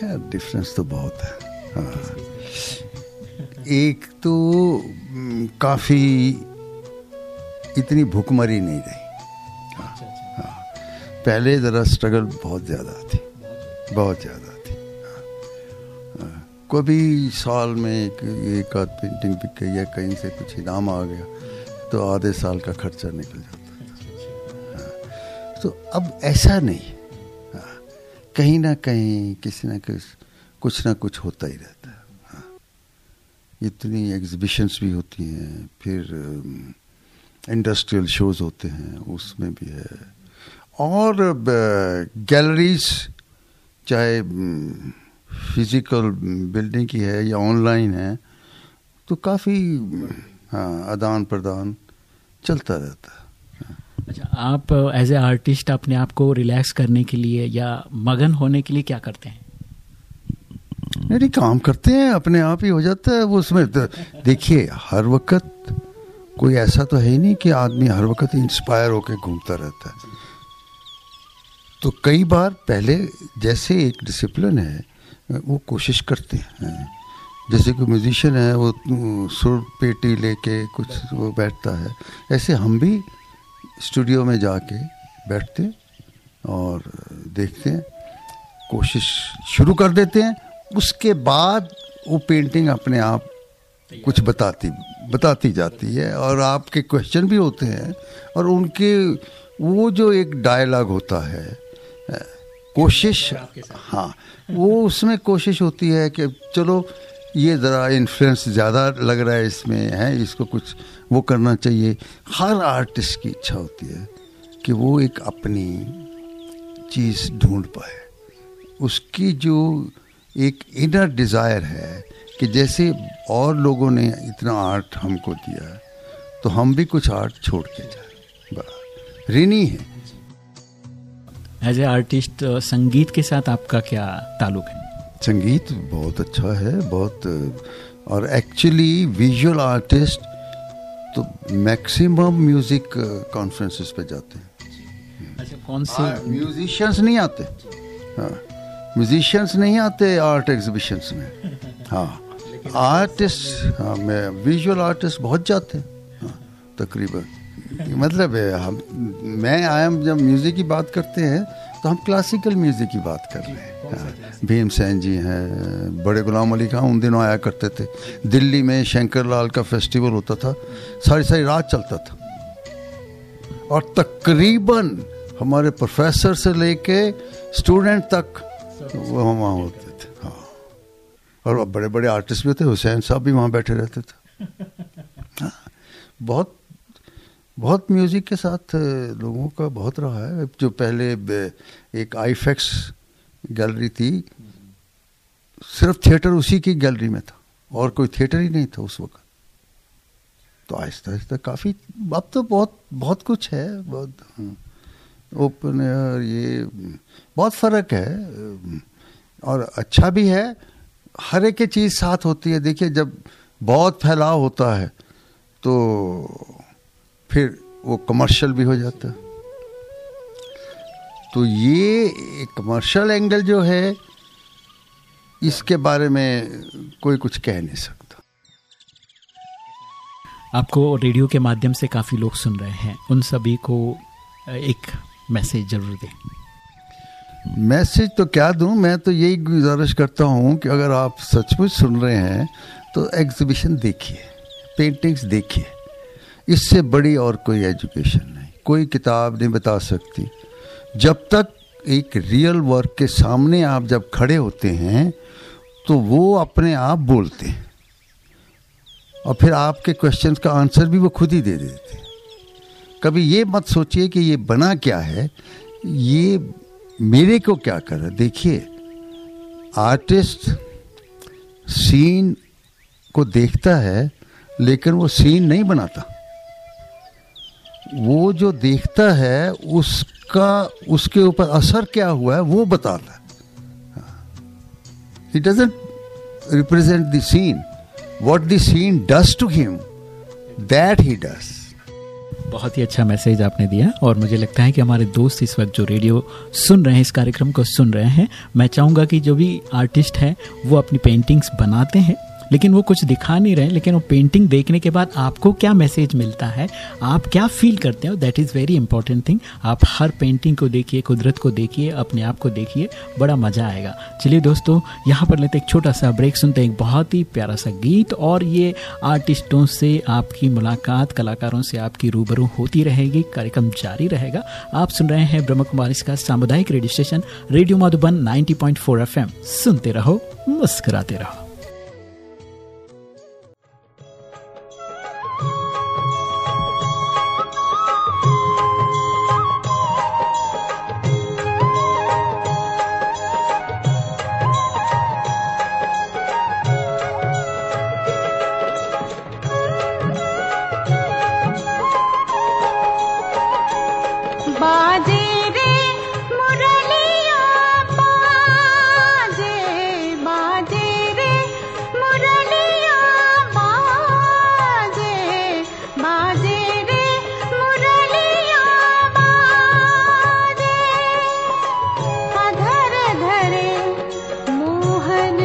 क्या डिफरेंस तो बहुत है। हाँ। एक तो काफ़ी इतनी भूखमरी नहीं रही। हाँ, हाँ। पहले ज़रा स्ट्रगल बहुत ज़्यादा थी। बहुत ज़्यादा थी। हाँ, कभी साल में एक एक आध पेंटिंग बिक गई या कहीं से कुछ इनाम आ गया तो आधे साल का खर्चा निकल जाता। हाँ, तो अब ऐसा नहीं। कहीं ना कहीं किसी ना किस, कुछ ना कुछ होता ही रहता है। हाँ। इतनी एग्जिबिशंस भी होती हैं, फिर इंडस्ट्रियल शोज़ होते हैं, उसमें भी है। और गैलरीज चाहे फ़िज़िकल बिल्डिंग की है या ऑनलाइन है तो काफ़ी हाँ आदान प्रदान चलता रहता है। अच्छा आप एज ए आर्टिस्ट अपने आप को रिलैक्स करने के लिए या मगन होने के लिए क्या करते हैं? नहीं, काम करते हैं, अपने आप ही हो जाता है वो उसमें। तो देखिए, हर वक्त कोई ऐसा तो है ही नहीं कि आदमी हर वक्त इंस्पायर होकर घूमता रहता है। तो कई बार पहले जैसे एक डिसिप्लिन है, वो कोशिश करते हैं। जैसे कोई म्यूजिशियन है, वो सुर पेटी लेके कुछ वो बैठता है। ऐसे हम भी स्टूडियो में जाके बैठते और देखते हैं, कोशिश शुरू कर देते हैं। उसके बाद वो पेंटिंग अपने आप कुछ बताती बताती जाती है और आपके क्वेश्चन भी होते हैं और उनके, वो जो एक डायलॉग होता है, कोशिश हाँ वो उसमें कोशिश होती है कि चलो ये ज़रा इन्फ्लुएंस ज़्यादा लग रहा है इसमें, है, इसको कुछ वो करना चाहिए। हर आर्टिस्ट की इच्छा होती है कि वो एक अपनी चीज़ ढूंढ पाए। उसकी जो एक इनर डिज़ायर है कि जैसे और लोगों ने इतना आर्ट हमको दिया है तो हम भी कुछ आर्ट छोड़ के जाए। बड़ा ऋणी है। एज ए आर्टिस्ट संगीत के साथ आपका क्या ताल्लुक है? संगीत बहुत अच्छा है बहुत और एक्चुअली विजुअल आर्टिस्ट तो मैक्सिमम म्यूज़िक कॉन्फ्रेंसेस पे जाते हैं। अच्छा कौन से म्यूजिशियंस नहीं आते। हाँ म्यूजिशियंस नहीं आते आर्ट एग्जीबिशंस में। हाँ आर्टिस्ट हाँ मैं विजुअल आर्टिस्ट बहुत जाते हैं। हाँ तकरीबन। मतलब है हम मैं आई एम जब म्यूज़िक की बात करते हैं तो हम क्लासिकल म्यूज़िक की बात कर रहे हैं। हाँ, भीमसेन जी हैं बड़े गुलाम अली खान उन दिनों आया करते थे। दिल्ली में शंकर लाल का फेस्टिवल होता था। सारी सारी रात चलता था। और तकरीबन हमारे प्रोफेसर से लेके स्टूडेंट तक वो हम वहाँ होते थे। हाँ। और बड़े बड़े आर्टिस्ट भी थे हुसैन साहब भी वहाँ बैठे रहते थे। हाँ, बहुत बहुत म्यूज़िक के साथ लोगों का बहुत रहा है। जो पहले एक आईफेक्स गैलरी थी, सिर्फ़ थिएटर उसी की गैलरी में था, और कोई थिएटर ही नहीं था उस वक्त। तो आहिस्ता आहिस्ता काफ़ी, अब तो बहुत बहुत कुछ है, बहुत ओपन एयर ये, बहुत फ़र्क है और अच्छा भी है। हर एक चीज़ साथ होती है। देखिए, जब बहुत फैलाव होता है तो फिर वो कमर्शियल भी हो जाता। तो ये कमर्शियल एंगल जो है इसके बारे में कोई कुछ कह नहीं सकता। आपको रेडियो के माध्यम से काफ़ी लोग सुन रहे हैं। उन सभी को एक मैसेज ज़रूर दें। मैसेज तो क्या दूँ? मैं तो यही गुजारिश करता हूँ कि अगर आप सचमुच सुन रहे हैं तो एग्जीबिशन देखिए पेंटिंग्स देखिए। इससे बड़ी और कोई एजुकेशन नहीं, कोई किताब नहीं बता सकती। जब तक एक रियल वर्क के सामने आप जब खड़े होते हैं तो वो अपने आप बोलते हैं। और फिर आपके क्वेश्चन का आंसर भी वो खुद ही दे देते हैं। कभी ये मत सोचिए कि ये बना क्या है, ये मेरे को क्या कर रहा है। देखिए आर्टिस्ट सीन को देखता है, लेकिन वो सीन नहीं बनाता। वो जो देखता है उसका उसके ऊपर असर क्या हुआ है वो बताता है He doesn't represent the scene. What the scene does to him, that he does. बहुत ही अच्छा मैसेज आपने दिया और मुझे लगता है कि हमारे दोस्त इस वक्त जो रेडियो सुन रहे हैं इस कार्यक्रम को सुन रहे हैं मैं चाहूँगा कि जो भी आर्टिस्ट हैं वो अपनी पेंटिंग्स बनाते हैं लेकिन वो कुछ दिखा नहीं रहे, लेकिन वो पेंटिंग देखने के बाद आपको क्या मैसेज मिलता है, आप क्या फील करते हो that is very important thing आप हर पेंटिंग को देखिए, कुदरत को देखिए, अपने आप को देखिए, बड़ा मज़ा आएगा। चलिए दोस्तों, यहाँ पर लेते एक छोटा सा ब्रेक सुनते हैं एक बहुत ही प्यारा सा गीत, और ये आर्टिस्टों से आपकी मुलाकात, कलाकारों से आपकी रूबरू होती रहेगी, कार्यक्रम जारी रहेगा। आप सुन रहे हैं ब्रह्म कुमारी का सामुदायिक radio station radio Madhuban 90.4 FM. सुनते रहो, मुस्कुराते रहो। सहन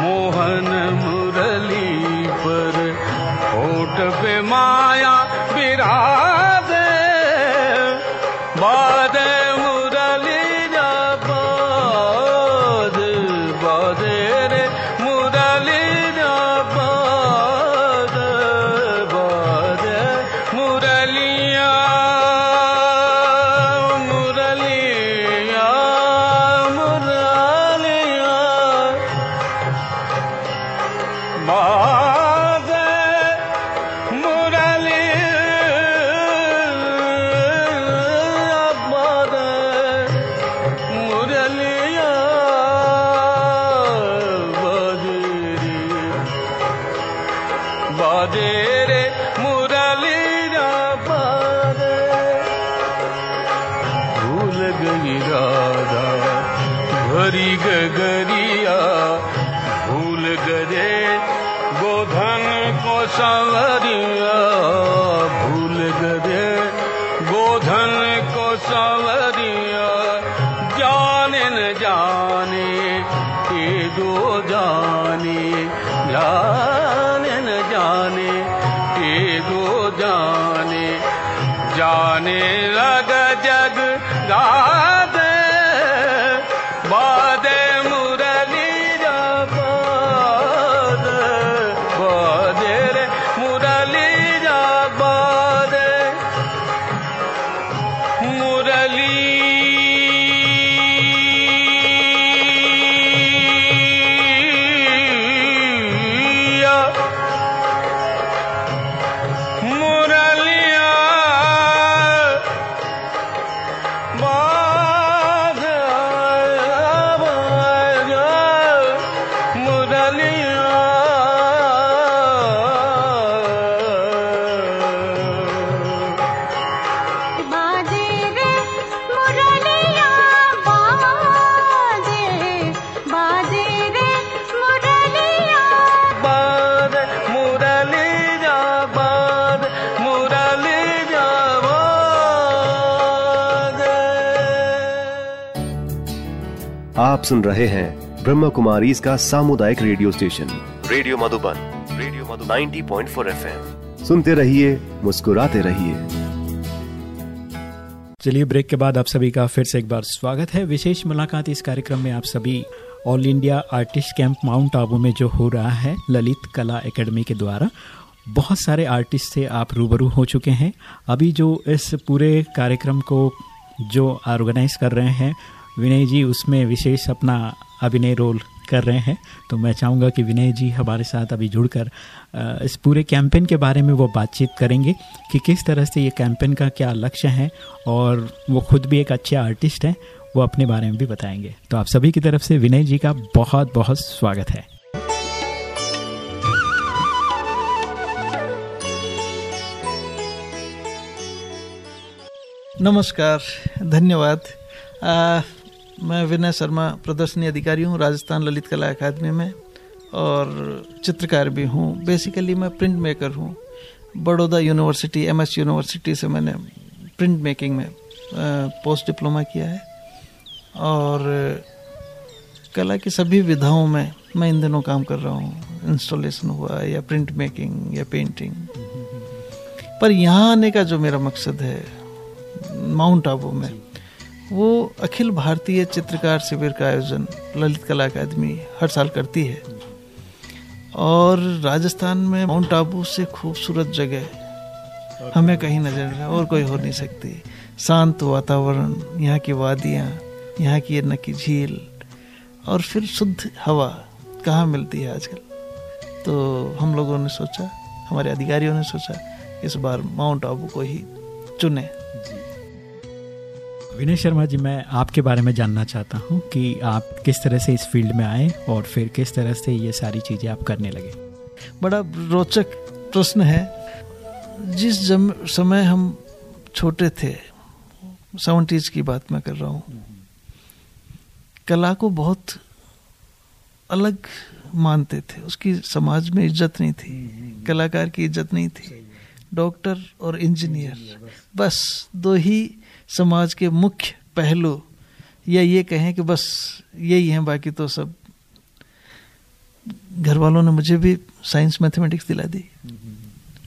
मोहन मुरली पर होठ पे माया विराजे। सुन रहे हैं ब्रह्म कुमारी इसका सामुदायिक radio station. Radio Madhuban radio Madhu 90.4 FM. सुनते रहिए मुस्कुराते रहिए। चलिए ब्रेक के बाद आप सभी का फिर से एक बार स्वागत है। विशेष मुलाकात इस कार्यक्रम में आप सभी all India artist camp Mount Abu में जो हो रहा है ललित कला एकेडमी के द्वारा। बहुत सारे आर्टिस्ट से आप रूबरू हो चुके हैं। अभी जो इस पूरे कार्यक्रम को जो ऑर्गेनाइज कर रहे हैं विनय जी, उसमें विशेष अपना अभिनय रोल कर रहे हैं। तो मैं चाहूँगा कि विनय जी हमारे साथ अभी जुड़कर इस पूरे कैंपेन के बारे में वो बातचीत करेंगे कि किस तरह से ये कैंपेन का क्या लक्ष्य है और वो खुद भी एक अच्छे आर्टिस्ट हैं, वो अपने बारे में भी बताएँगे। तो आप सभी की तरफ़ से विनय जी का बहुत बहुत स्वागत है। नमस्कार, धन्यवाद। मैं विनय शर्मा, प्रदर्शनी अधिकारी हूँ, राजस्थान ललित कला अकादमी में और चित्रकार भी हूँ। बेसिकली मैं प्रिंट मेकर हूँ। बड़ौदा यूनिवर्सिटी एमएस यूनिवर्सिटी से मैंने प्रिंट मेकिंग में पोस्ट डिप्लोमा किया है। और कला की सभी विधाओं में मैं इन दिनों काम कर रहा हूँ। इंस्टॉलेशन हुआ या प्रिंट मेकिंग या पेंटिंग पर यहाँ आने का जो मेरा मकसद है माउंट आबू में वो अखिल भारतीय चित्रकार शिविर का आयोजन ललित कला अकादमी हर साल करती है। और राजस्थान में माउंट आबू से खूबसूरत जगह हमें कहीं नज़र और कोई हो नहीं सकती। शांत वातावरण, यहाँ की वादियाँ, यहाँ की नकी झील, और फिर शुद्ध हवा कहाँ मिलती है आजकल? तो हम लोगों ने सोचा, हमारे अधिकारियों ने सोचा, इस बार माउंट आबू को ही चुने। विनय शर्मा जी मैं आपके बारे में जानना चाहता हूँ कि आप किस तरह से इस फ़ील्ड में आए और फिर किस तरह से ये सारी चीज़ें आप करने लगे? बड़ा रोचक प्रश्न है। जिस जम, समय हम छोटे थे सेवेंटीज की बात मैं कर रहा हूँ कला को बहुत अलग मानते थे। उसकी समाज में इज़्ज़त नहीं थी कलाकार की इज़्ज़त नहीं थी डॉक्टर और इंजीनियर बस दो ही समाज के मुख्य पहलू या ये कहें कि बस यही हैं, बाकी तो सब। घर वालों ने मुझे भी साइंस मैथमेटिक्स दिला दी।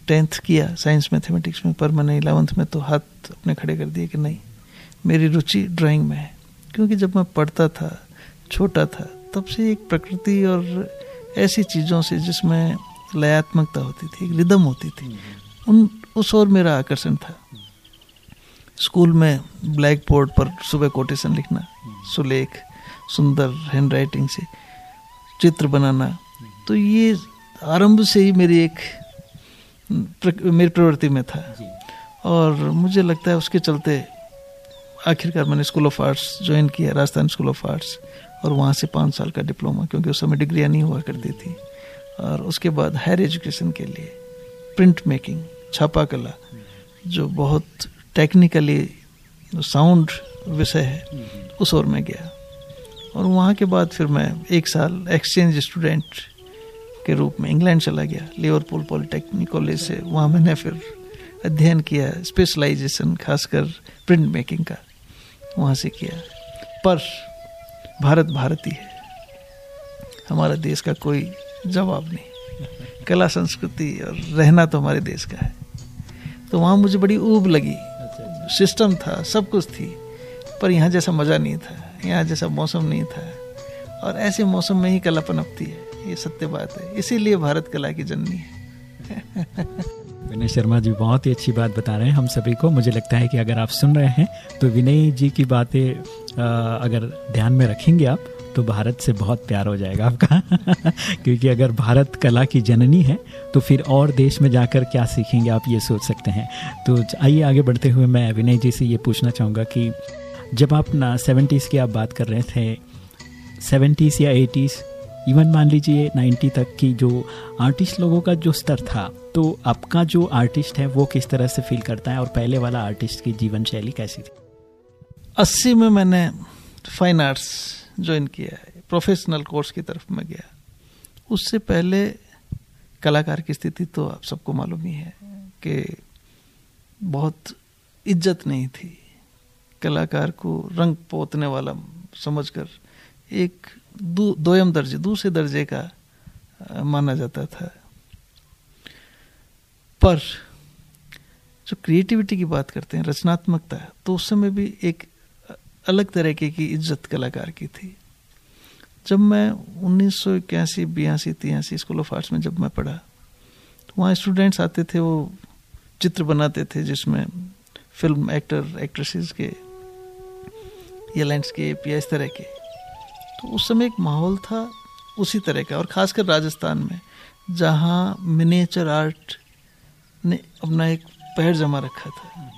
टेंथ किया साइंस मैथमेटिक्स में, पर मैंने इलेवंथ में तो हाथ अपने खड़े कर दिए कि नहीं, मेरी रुचि ड्राइंग में है। क्योंकि जब मैं पढ़ता था, छोटा था, तब से एक प्रकृति और ऐसी चीज़ों से जिसमें लयात्मकता होती थी, एक रिदम होती थी, उन, उस ओर मेरा आकर्षण था। स्कूल में ब्लैक बोर्ड पर सुबह कोटेशन लिखना सुलेख सुंदर हैंड राइटिंग से चित्र बनाना। तो ये आरंभ से ही मेरी एक मेरी प्रवृत्ति में था। और मुझे लगता है उसके चलते आखिरकार मैंने स्कूल ऑफ़ आर्ट्स ज्वाइन किया राजस्थान स्कूल ऑफ़ आर्ट्स और वहाँ से पाँच साल का डिप्लोमा क्योंकि उस समय डिग्रियाँ नहीं हुआ करती थी। और उसके बाद हायर एजुकेशन के लिए प्रिंट मेकिंग छापा कला जो बहुत टेक्निकली साउंड विषय है उस ओर में गया। और वहाँ के बाद फिर मैं एक साल एक्सचेंज स्टूडेंट के रूप में इंग्लैंड चला गया लिवरपूल पॉलिटेक्निक कॉलेज से। वहाँ मैंने फिर अध्ययन किया स्पेशलाइजेशन खासकर प्रिंट मेकिंग का। वहाँ से किया। पर भारत भारती है। हमारा देश का कोई जवाब नहीं। कला संस्कृति और रहना तो हमारे देश का है। तो वहाँ मुझे बड़ी ऊब लगी। सिस्टम था, सब कुछ थी, पर यहाँ जैसा मज़ा नहीं था, यहाँ जैसा मौसम नहीं था। और ऐसे मौसम में ही कला पनपती है ये सत्य बात है। इसीलिए भारत कला की जननी है। विनय शर्मा जी, बहुत ही अच्छी बात बता रहे हैं हम सभी को। मुझे लगता है कि अगर आप सुन रहे हैं तो विनय जी की बातें अगर ध्यान में रखेंगे आप तो भारत से बहुत प्यार हो जाएगा आपका। क्योंकि अगर भारत कला की जननी है तो फिर और देश में जाकर क्या सीखेंगे आप ये सोच सकते हैं। तो आइए आगे बढ़ते हुए मैं अभिनय जी से ये पूछना चाहूँगा कि जब आप ना सेवेंटीज़ की आप बात कर रहे थे सेवेंटीज़ या एटीज़ इवन मान लीजिए 90 तक की जो आर्टिस्ट लोगों का जो स्तर था तो आपका जो आर्टिस्ट है, वो किस तरह से फील करता है और पहले वाला आर्टिस्ट की जीवन शैली कैसी थी? अस्सी में मैंने फाइन आर्ट्स ज्वाइन किया है। प्रोफेशनल कोर्स की तरफ़ में गया। उससे पहले कलाकार की स्थिति तो आप सबको मालूम ही है कि बहुत इज़्ज़त नहीं थी। कलाकार को रंग पोतने वाला समझकर एक दो, दोयम दर्जे, दूसरे दर्जे का माना जाता था। पर जो क्रिएटिविटी की बात करते हैं, रचनात्मकता तो उस समय भी एक अलग तरीके की इज़्ज़त कलाकार की थी। जब मैं उन्नीस सौ इक्यासी, बयासी, तिरासी स्कूल ऑफ़ आर्ट्स में जब मैं पढ़ा तो वहाँ स्टूडेंट्स आते थे, वो चित्र बनाते थे जिसमें फ़िल्म एक्टर एक्ट्रेसेस के, या लैंडस्केप या इस तरह के। तो उस समय एक माहौल था उसी तरह का, और खासकर राजस्थान में, जहाँ मिनेचर आर्ट ने अपना एक पैर जमा रखा था।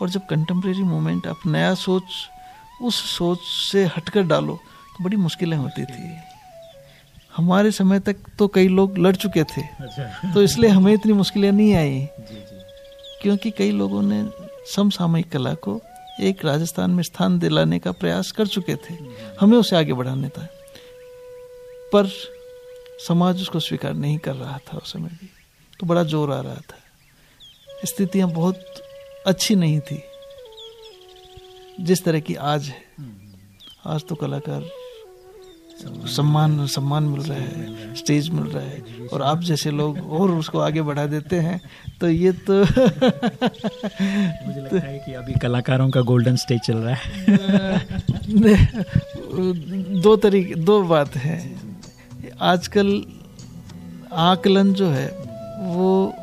और जब कंटेम्प्रेरी मोमेंट आप नया सोच उस सोच से हटकर डालो तो बड़ी मुश्किलें होती थी। हमारे समय तक तो कई लोग लड़ चुके थे अच्छा। तो इसलिए हमें इतनी मुश्किलें नहीं आई। क्योंकि कई लोगों ने समसामयिक कला को एक राजस्थान में स्थान दिलाने का प्रयास कर चुके थे। हमें उसे आगे बढ़ाने था। पर समाज उसको स्वीकार नहीं कर रहा था उस समय भी। तो बड़ा ज़ोर आ रहा था। स्थितियाँ बहुत अच्छी नहीं थी। जिस तरह की आज है आज तो कलाकार सम्मान सम्मान मिल रहा है स्टेज मिल रहा है और आप जैसे लोग और उसको आगे बढ़ा देते हैं तो ये तो मुझे लगता है कि अभी कलाकारों का गोल्डन स्टेज चल रहा है। दो तरीके दो बात है। आजकल आकलन जो है वो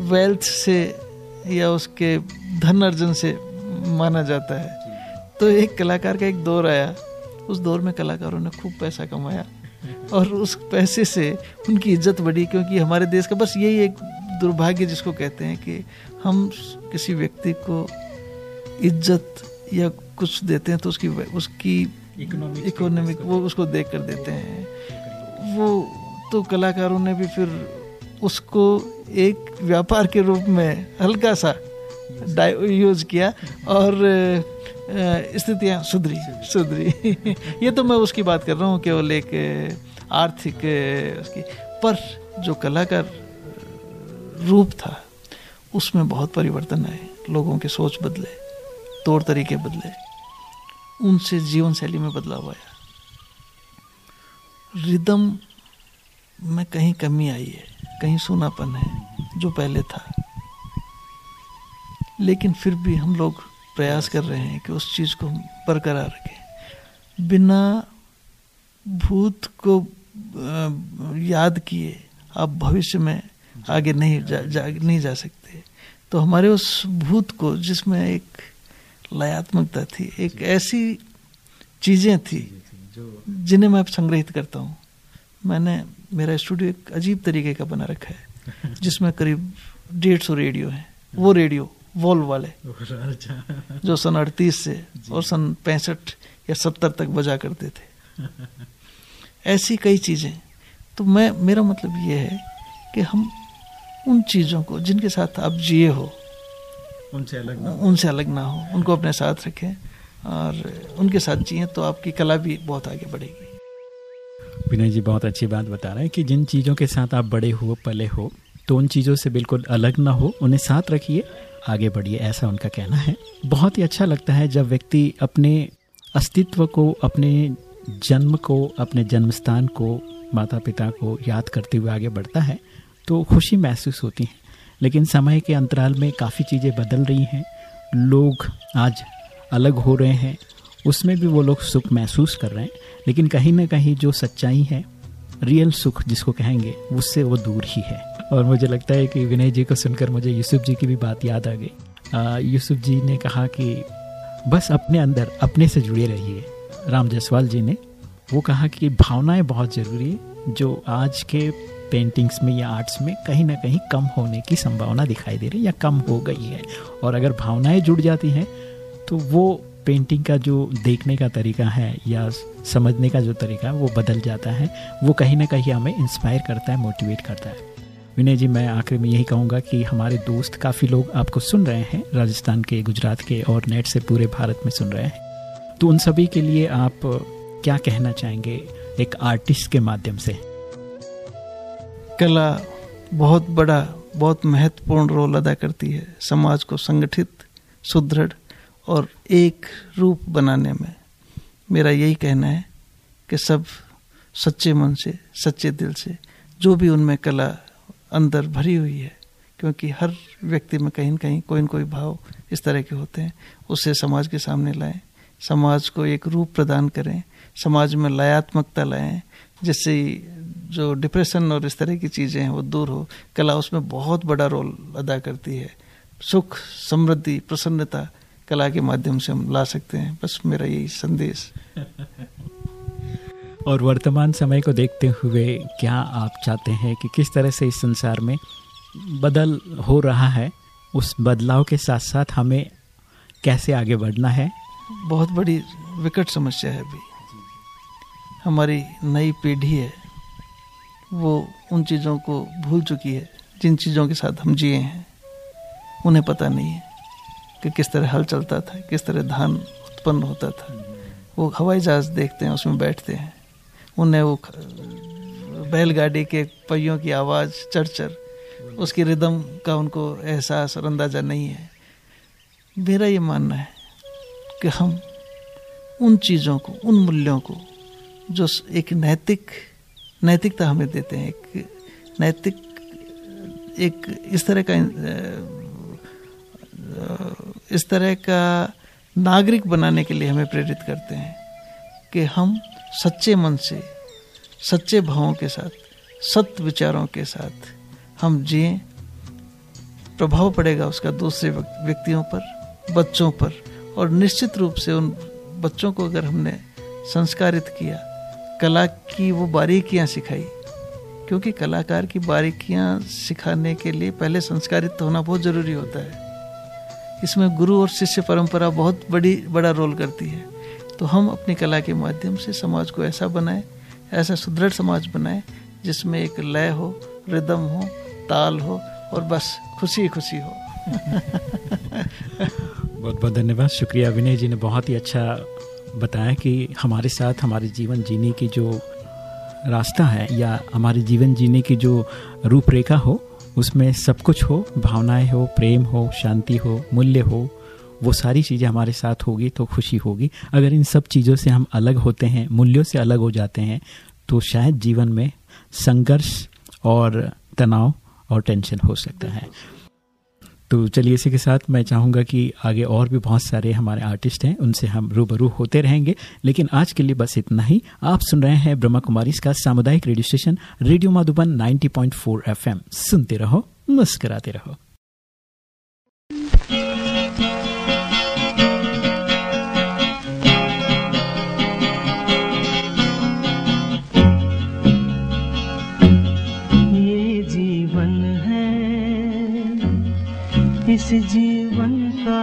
वेल्थ से या उसके धन अर्जन से माना जाता है। तो एक कलाकार का एक दौर आया। उस दौर में कलाकारों ने खूब पैसा कमाया और उस पैसे से उनकी इज़्ज़त बढ़ी क्योंकि हमारे देश का बस यही एक दुर्भाग्य जिसको कहते हैं कि हम किसी व्यक्ति को इज़्ज़त या कुछ देते हैं तो उसकी उसकी इकोनॉमिक वो उसको देख कर देते हैं। वो तो कलाकारों ने भी फिर उसको एक व्यापार के रूप में हल्का सा यूज़ किया और स्थितियाँ सुधरी सुधरी। ये तो मैं उसकी बात कर रहा हूँ, केवल एक आर्थिक उसकी। पर जो कलाकार रूप था, उसमें बहुत परिवर्तन आए। लोगों के सोच बदले, तौर तरीके बदले। उनसे जीवन शैली में बदलाव आया। रिदम में कहीं कमी आई है, कहीं सूनापन है, जो पहले था। लेकिन फिर भी हम लोग प्रयास कर रहे हैं कि उस चीज़ को हम बरकरार रखें। बिना भूत को याद किए आप भविष्य में आगे नहीं जा, जा नहीं जा सकते। तो हमारे उस भूत को जिसमें एक लयात्मकता थी एक ऐसी चीज़ें थी जिन्हें मैं संग्रहित करता हूँ। मैंने मेरा स्टूडियो एक अजीब तरीके का बना रखा है जिसमें करीब डेढ़ सौ रेडियो हैं। वो रेडियो वॉल। वाले जो सन अड़तीस से और सन पैंसठ या सत्तर तक बजा करते थे। ऐसी कई चीज़ें। तो मैं मेरा मतलब ये है कि हम उन चीज़ों को जिनके साथ आप जिए हो उनसे अलग ना उनसे अलग ना हो उनको अपने साथ रखें और उनके साथ जिए तो आपकी कला भी बहुत आगे बढ़ेगी। विनय जी बहुत अच्छी बात बता रहे हैं कि जिन चीज़ों के साथ आप बड़े हो पले हो तो उन चीज़ों से बिल्कुल अलग ना हो उन्हें साथ रखिए। आगे बढ़िए, ऐसा उनका कहना है। बहुत ही अच्छा लगता है जब व्यक्ति अपने अस्तित्व को, अपने जन्म को, अपने जन्म स्थान को माता पिता को याद करते हुए आगे बढ़ता है तो खुशी महसूस होती है। लेकिन समय के अंतराल में काफ़ी चीज़ें बदल रही हैं। लोग आज अलग हो रहे हैं, उसमें भी वो लोग सुख महसूस कर रहे हैं, लेकिन कहीं ना कहीं जो सच्चाई है, रियल सुख जिसको कहेंगे, उससे वो दूर ही है। और मुझे लगता है कि विनय जी को सुनकर मुझे यूसुफ जी की भी बात याद आ गई। यूसुफ जी ने कहा कि बस अपने अंदर, अपने से जुड़े रहिए। राम जायसवाल जी ने वो कहा कि भावनाएँ बहुत ज़रूरी है, जो आज के पेंटिंग्स में या आर्ट्स में कहीं ना कहीं कम होने की संभावना दिखाई दे रही है या कम हो गई है। और अगर भावनाएँ जुड़ जाती हैं तो वो पेंटिंग का जो देखने का तरीका है या समझने का जो तरीका है, वो बदल जाता है। वो कहीं ना कहीं हमें इंस्पायर करता है मोटिवेट करता है। विनय जी, मैं आखिर में यही कहूँगा कि हमारे दोस्त काफ़ी लोग आपको सुन रहे हैं, राजस्थान के, गुजरात के और नेट से पूरे भारत में सुन रहे हैं। तो उन सभी के लिए आप क्या कहना चाहेंगे एक आर्टिस्ट के माध्यम से? कला बहुत बड़ा, बहुत महत्वपूर्ण रोल अदा करती है समाज को संगठित, सुदृढ़ और एक रूप बनाने में। मेरा यही कहना है कि सब सच्चे मन से, सच्चे दिल से, जो भी उनमें कला अंदर भरी हुई है, क्योंकि हर व्यक्ति में कहीं न कहीं कोई न कोई भाव इस तरह के होते हैं। उसे समाज के सामने लाएँ, समाज को एक रूप प्रदान करें, समाज में लयात्मकता लाएँ, जिससे जो डिप्रेशन और इस तरह की चीज़ें हैं वो दूर हो। कला उसमें बहुत बड़ा रोल अदा करती है। सुख, समृद्धि, प्रसन्नता कला के माध्यम से हम ला सकते हैं। बस मेरा यही संदेश। और वर्तमान समय को देखते हुए क्या आप चाहते हैं कि किस तरह से इस संसार में बदल हो रहा है? उस बदलाव के साथ साथ हमें कैसे आगे बढ़ना है? बहुत बड़ी विकट समस्या है अभी। हमारी नई पीढ़ी है। वो उन चीज़ों को भूल चुकी है, जिन चीज़ों के साथ हम जिए हैं। उन्हें पता नहीं है कि किस तरह हल चलता था, किस तरह धान उत्पन्न होता था। वो हवाई जहाज़ देखते हैं, उसमें बैठते हैं। उन्हें वो बैलगाड़ी के पहियों की आवाज़ चढ़ चढ़ उसकी रिदम का उनको एहसास और अंदाज़ा नहीं है। मेरा ये मानना है कि हम उन चीज़ों को, उन मूल्यों को, जो एक नैतिक, नैतिकता हमें देते हैं, एक नैतिक, एक इस तरह का इस तरह का नागरिक बनाने के लिए हमें प्रेरित करते हैं कि हम सच्चे मन से, सच्चे भावों के साथ, सत्य विचारों के साथ हम जिए। प्रभाव पड़ेगा उसका दूसरे व्यक्तियों पर, बच्चों पर और निश्चित रूप से उन बच्चों को अगर हमने संस्कारित किया, कला की वो बारीकियाँ सिखाई, क्योंकि कलाकार की बारीकियाँ सिखाने के लिए पहले संस्कारित होना बहुत ज़रूरी होता है। इसमें गुरु और शिष्य परंपरा बहुत बड़ी, बड़ा रोल करती है। तो हम अपनी कला के माध्यम से समाज को ऐसा बनाए, ऐसा सुदृढ़ समाज बनाए, जिसमें एक लय हो, रिदम हो, ताल हो, और बस खुशी खुशी हो। बहुत बहुत धन्यवाद। शुक्रिया विनय जी ने बहुत ही अच्छा बताया कि हमारे साथ हमारे जीवन जीने की जो रास्ता है या हमारे जीवन जीने की जो रूपरेखा हो, उसमें सब कुछ हो, भावनाएँ हो, प्रेम हो, शांति हो, मूल्य हो वो सारी चीज़ें हमारे साथ होगी तो खुशी होगी। अगर इन सब चीज़ों से हम अलग होते हैं, मूल्यों से अलग हो जाते हैं तो शायद जीवन में संघर्ष और तनाव और टेंशन हो सकता है। तो चलिए इसी के साथ मैं चाहूँगा कि आगे और भी बहुत सारे हमारे आर्टिस्ट हैं, उनसे हम रूबरू होते रहेंगे। लेकिन आज के लिए बस इतना ही। आप सुन रहे हैं ब्रह्मा कुमारी का सामुदायिक radio station, radio Madhuban 90.4 FM. सुनते रहो, मुस्कराते रहो। इस जीवन का।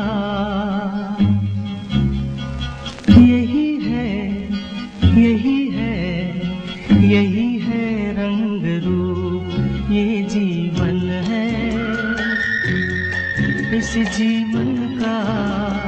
यही है यही है यही है रंग रूप, ये जीवन है। इस जीवन का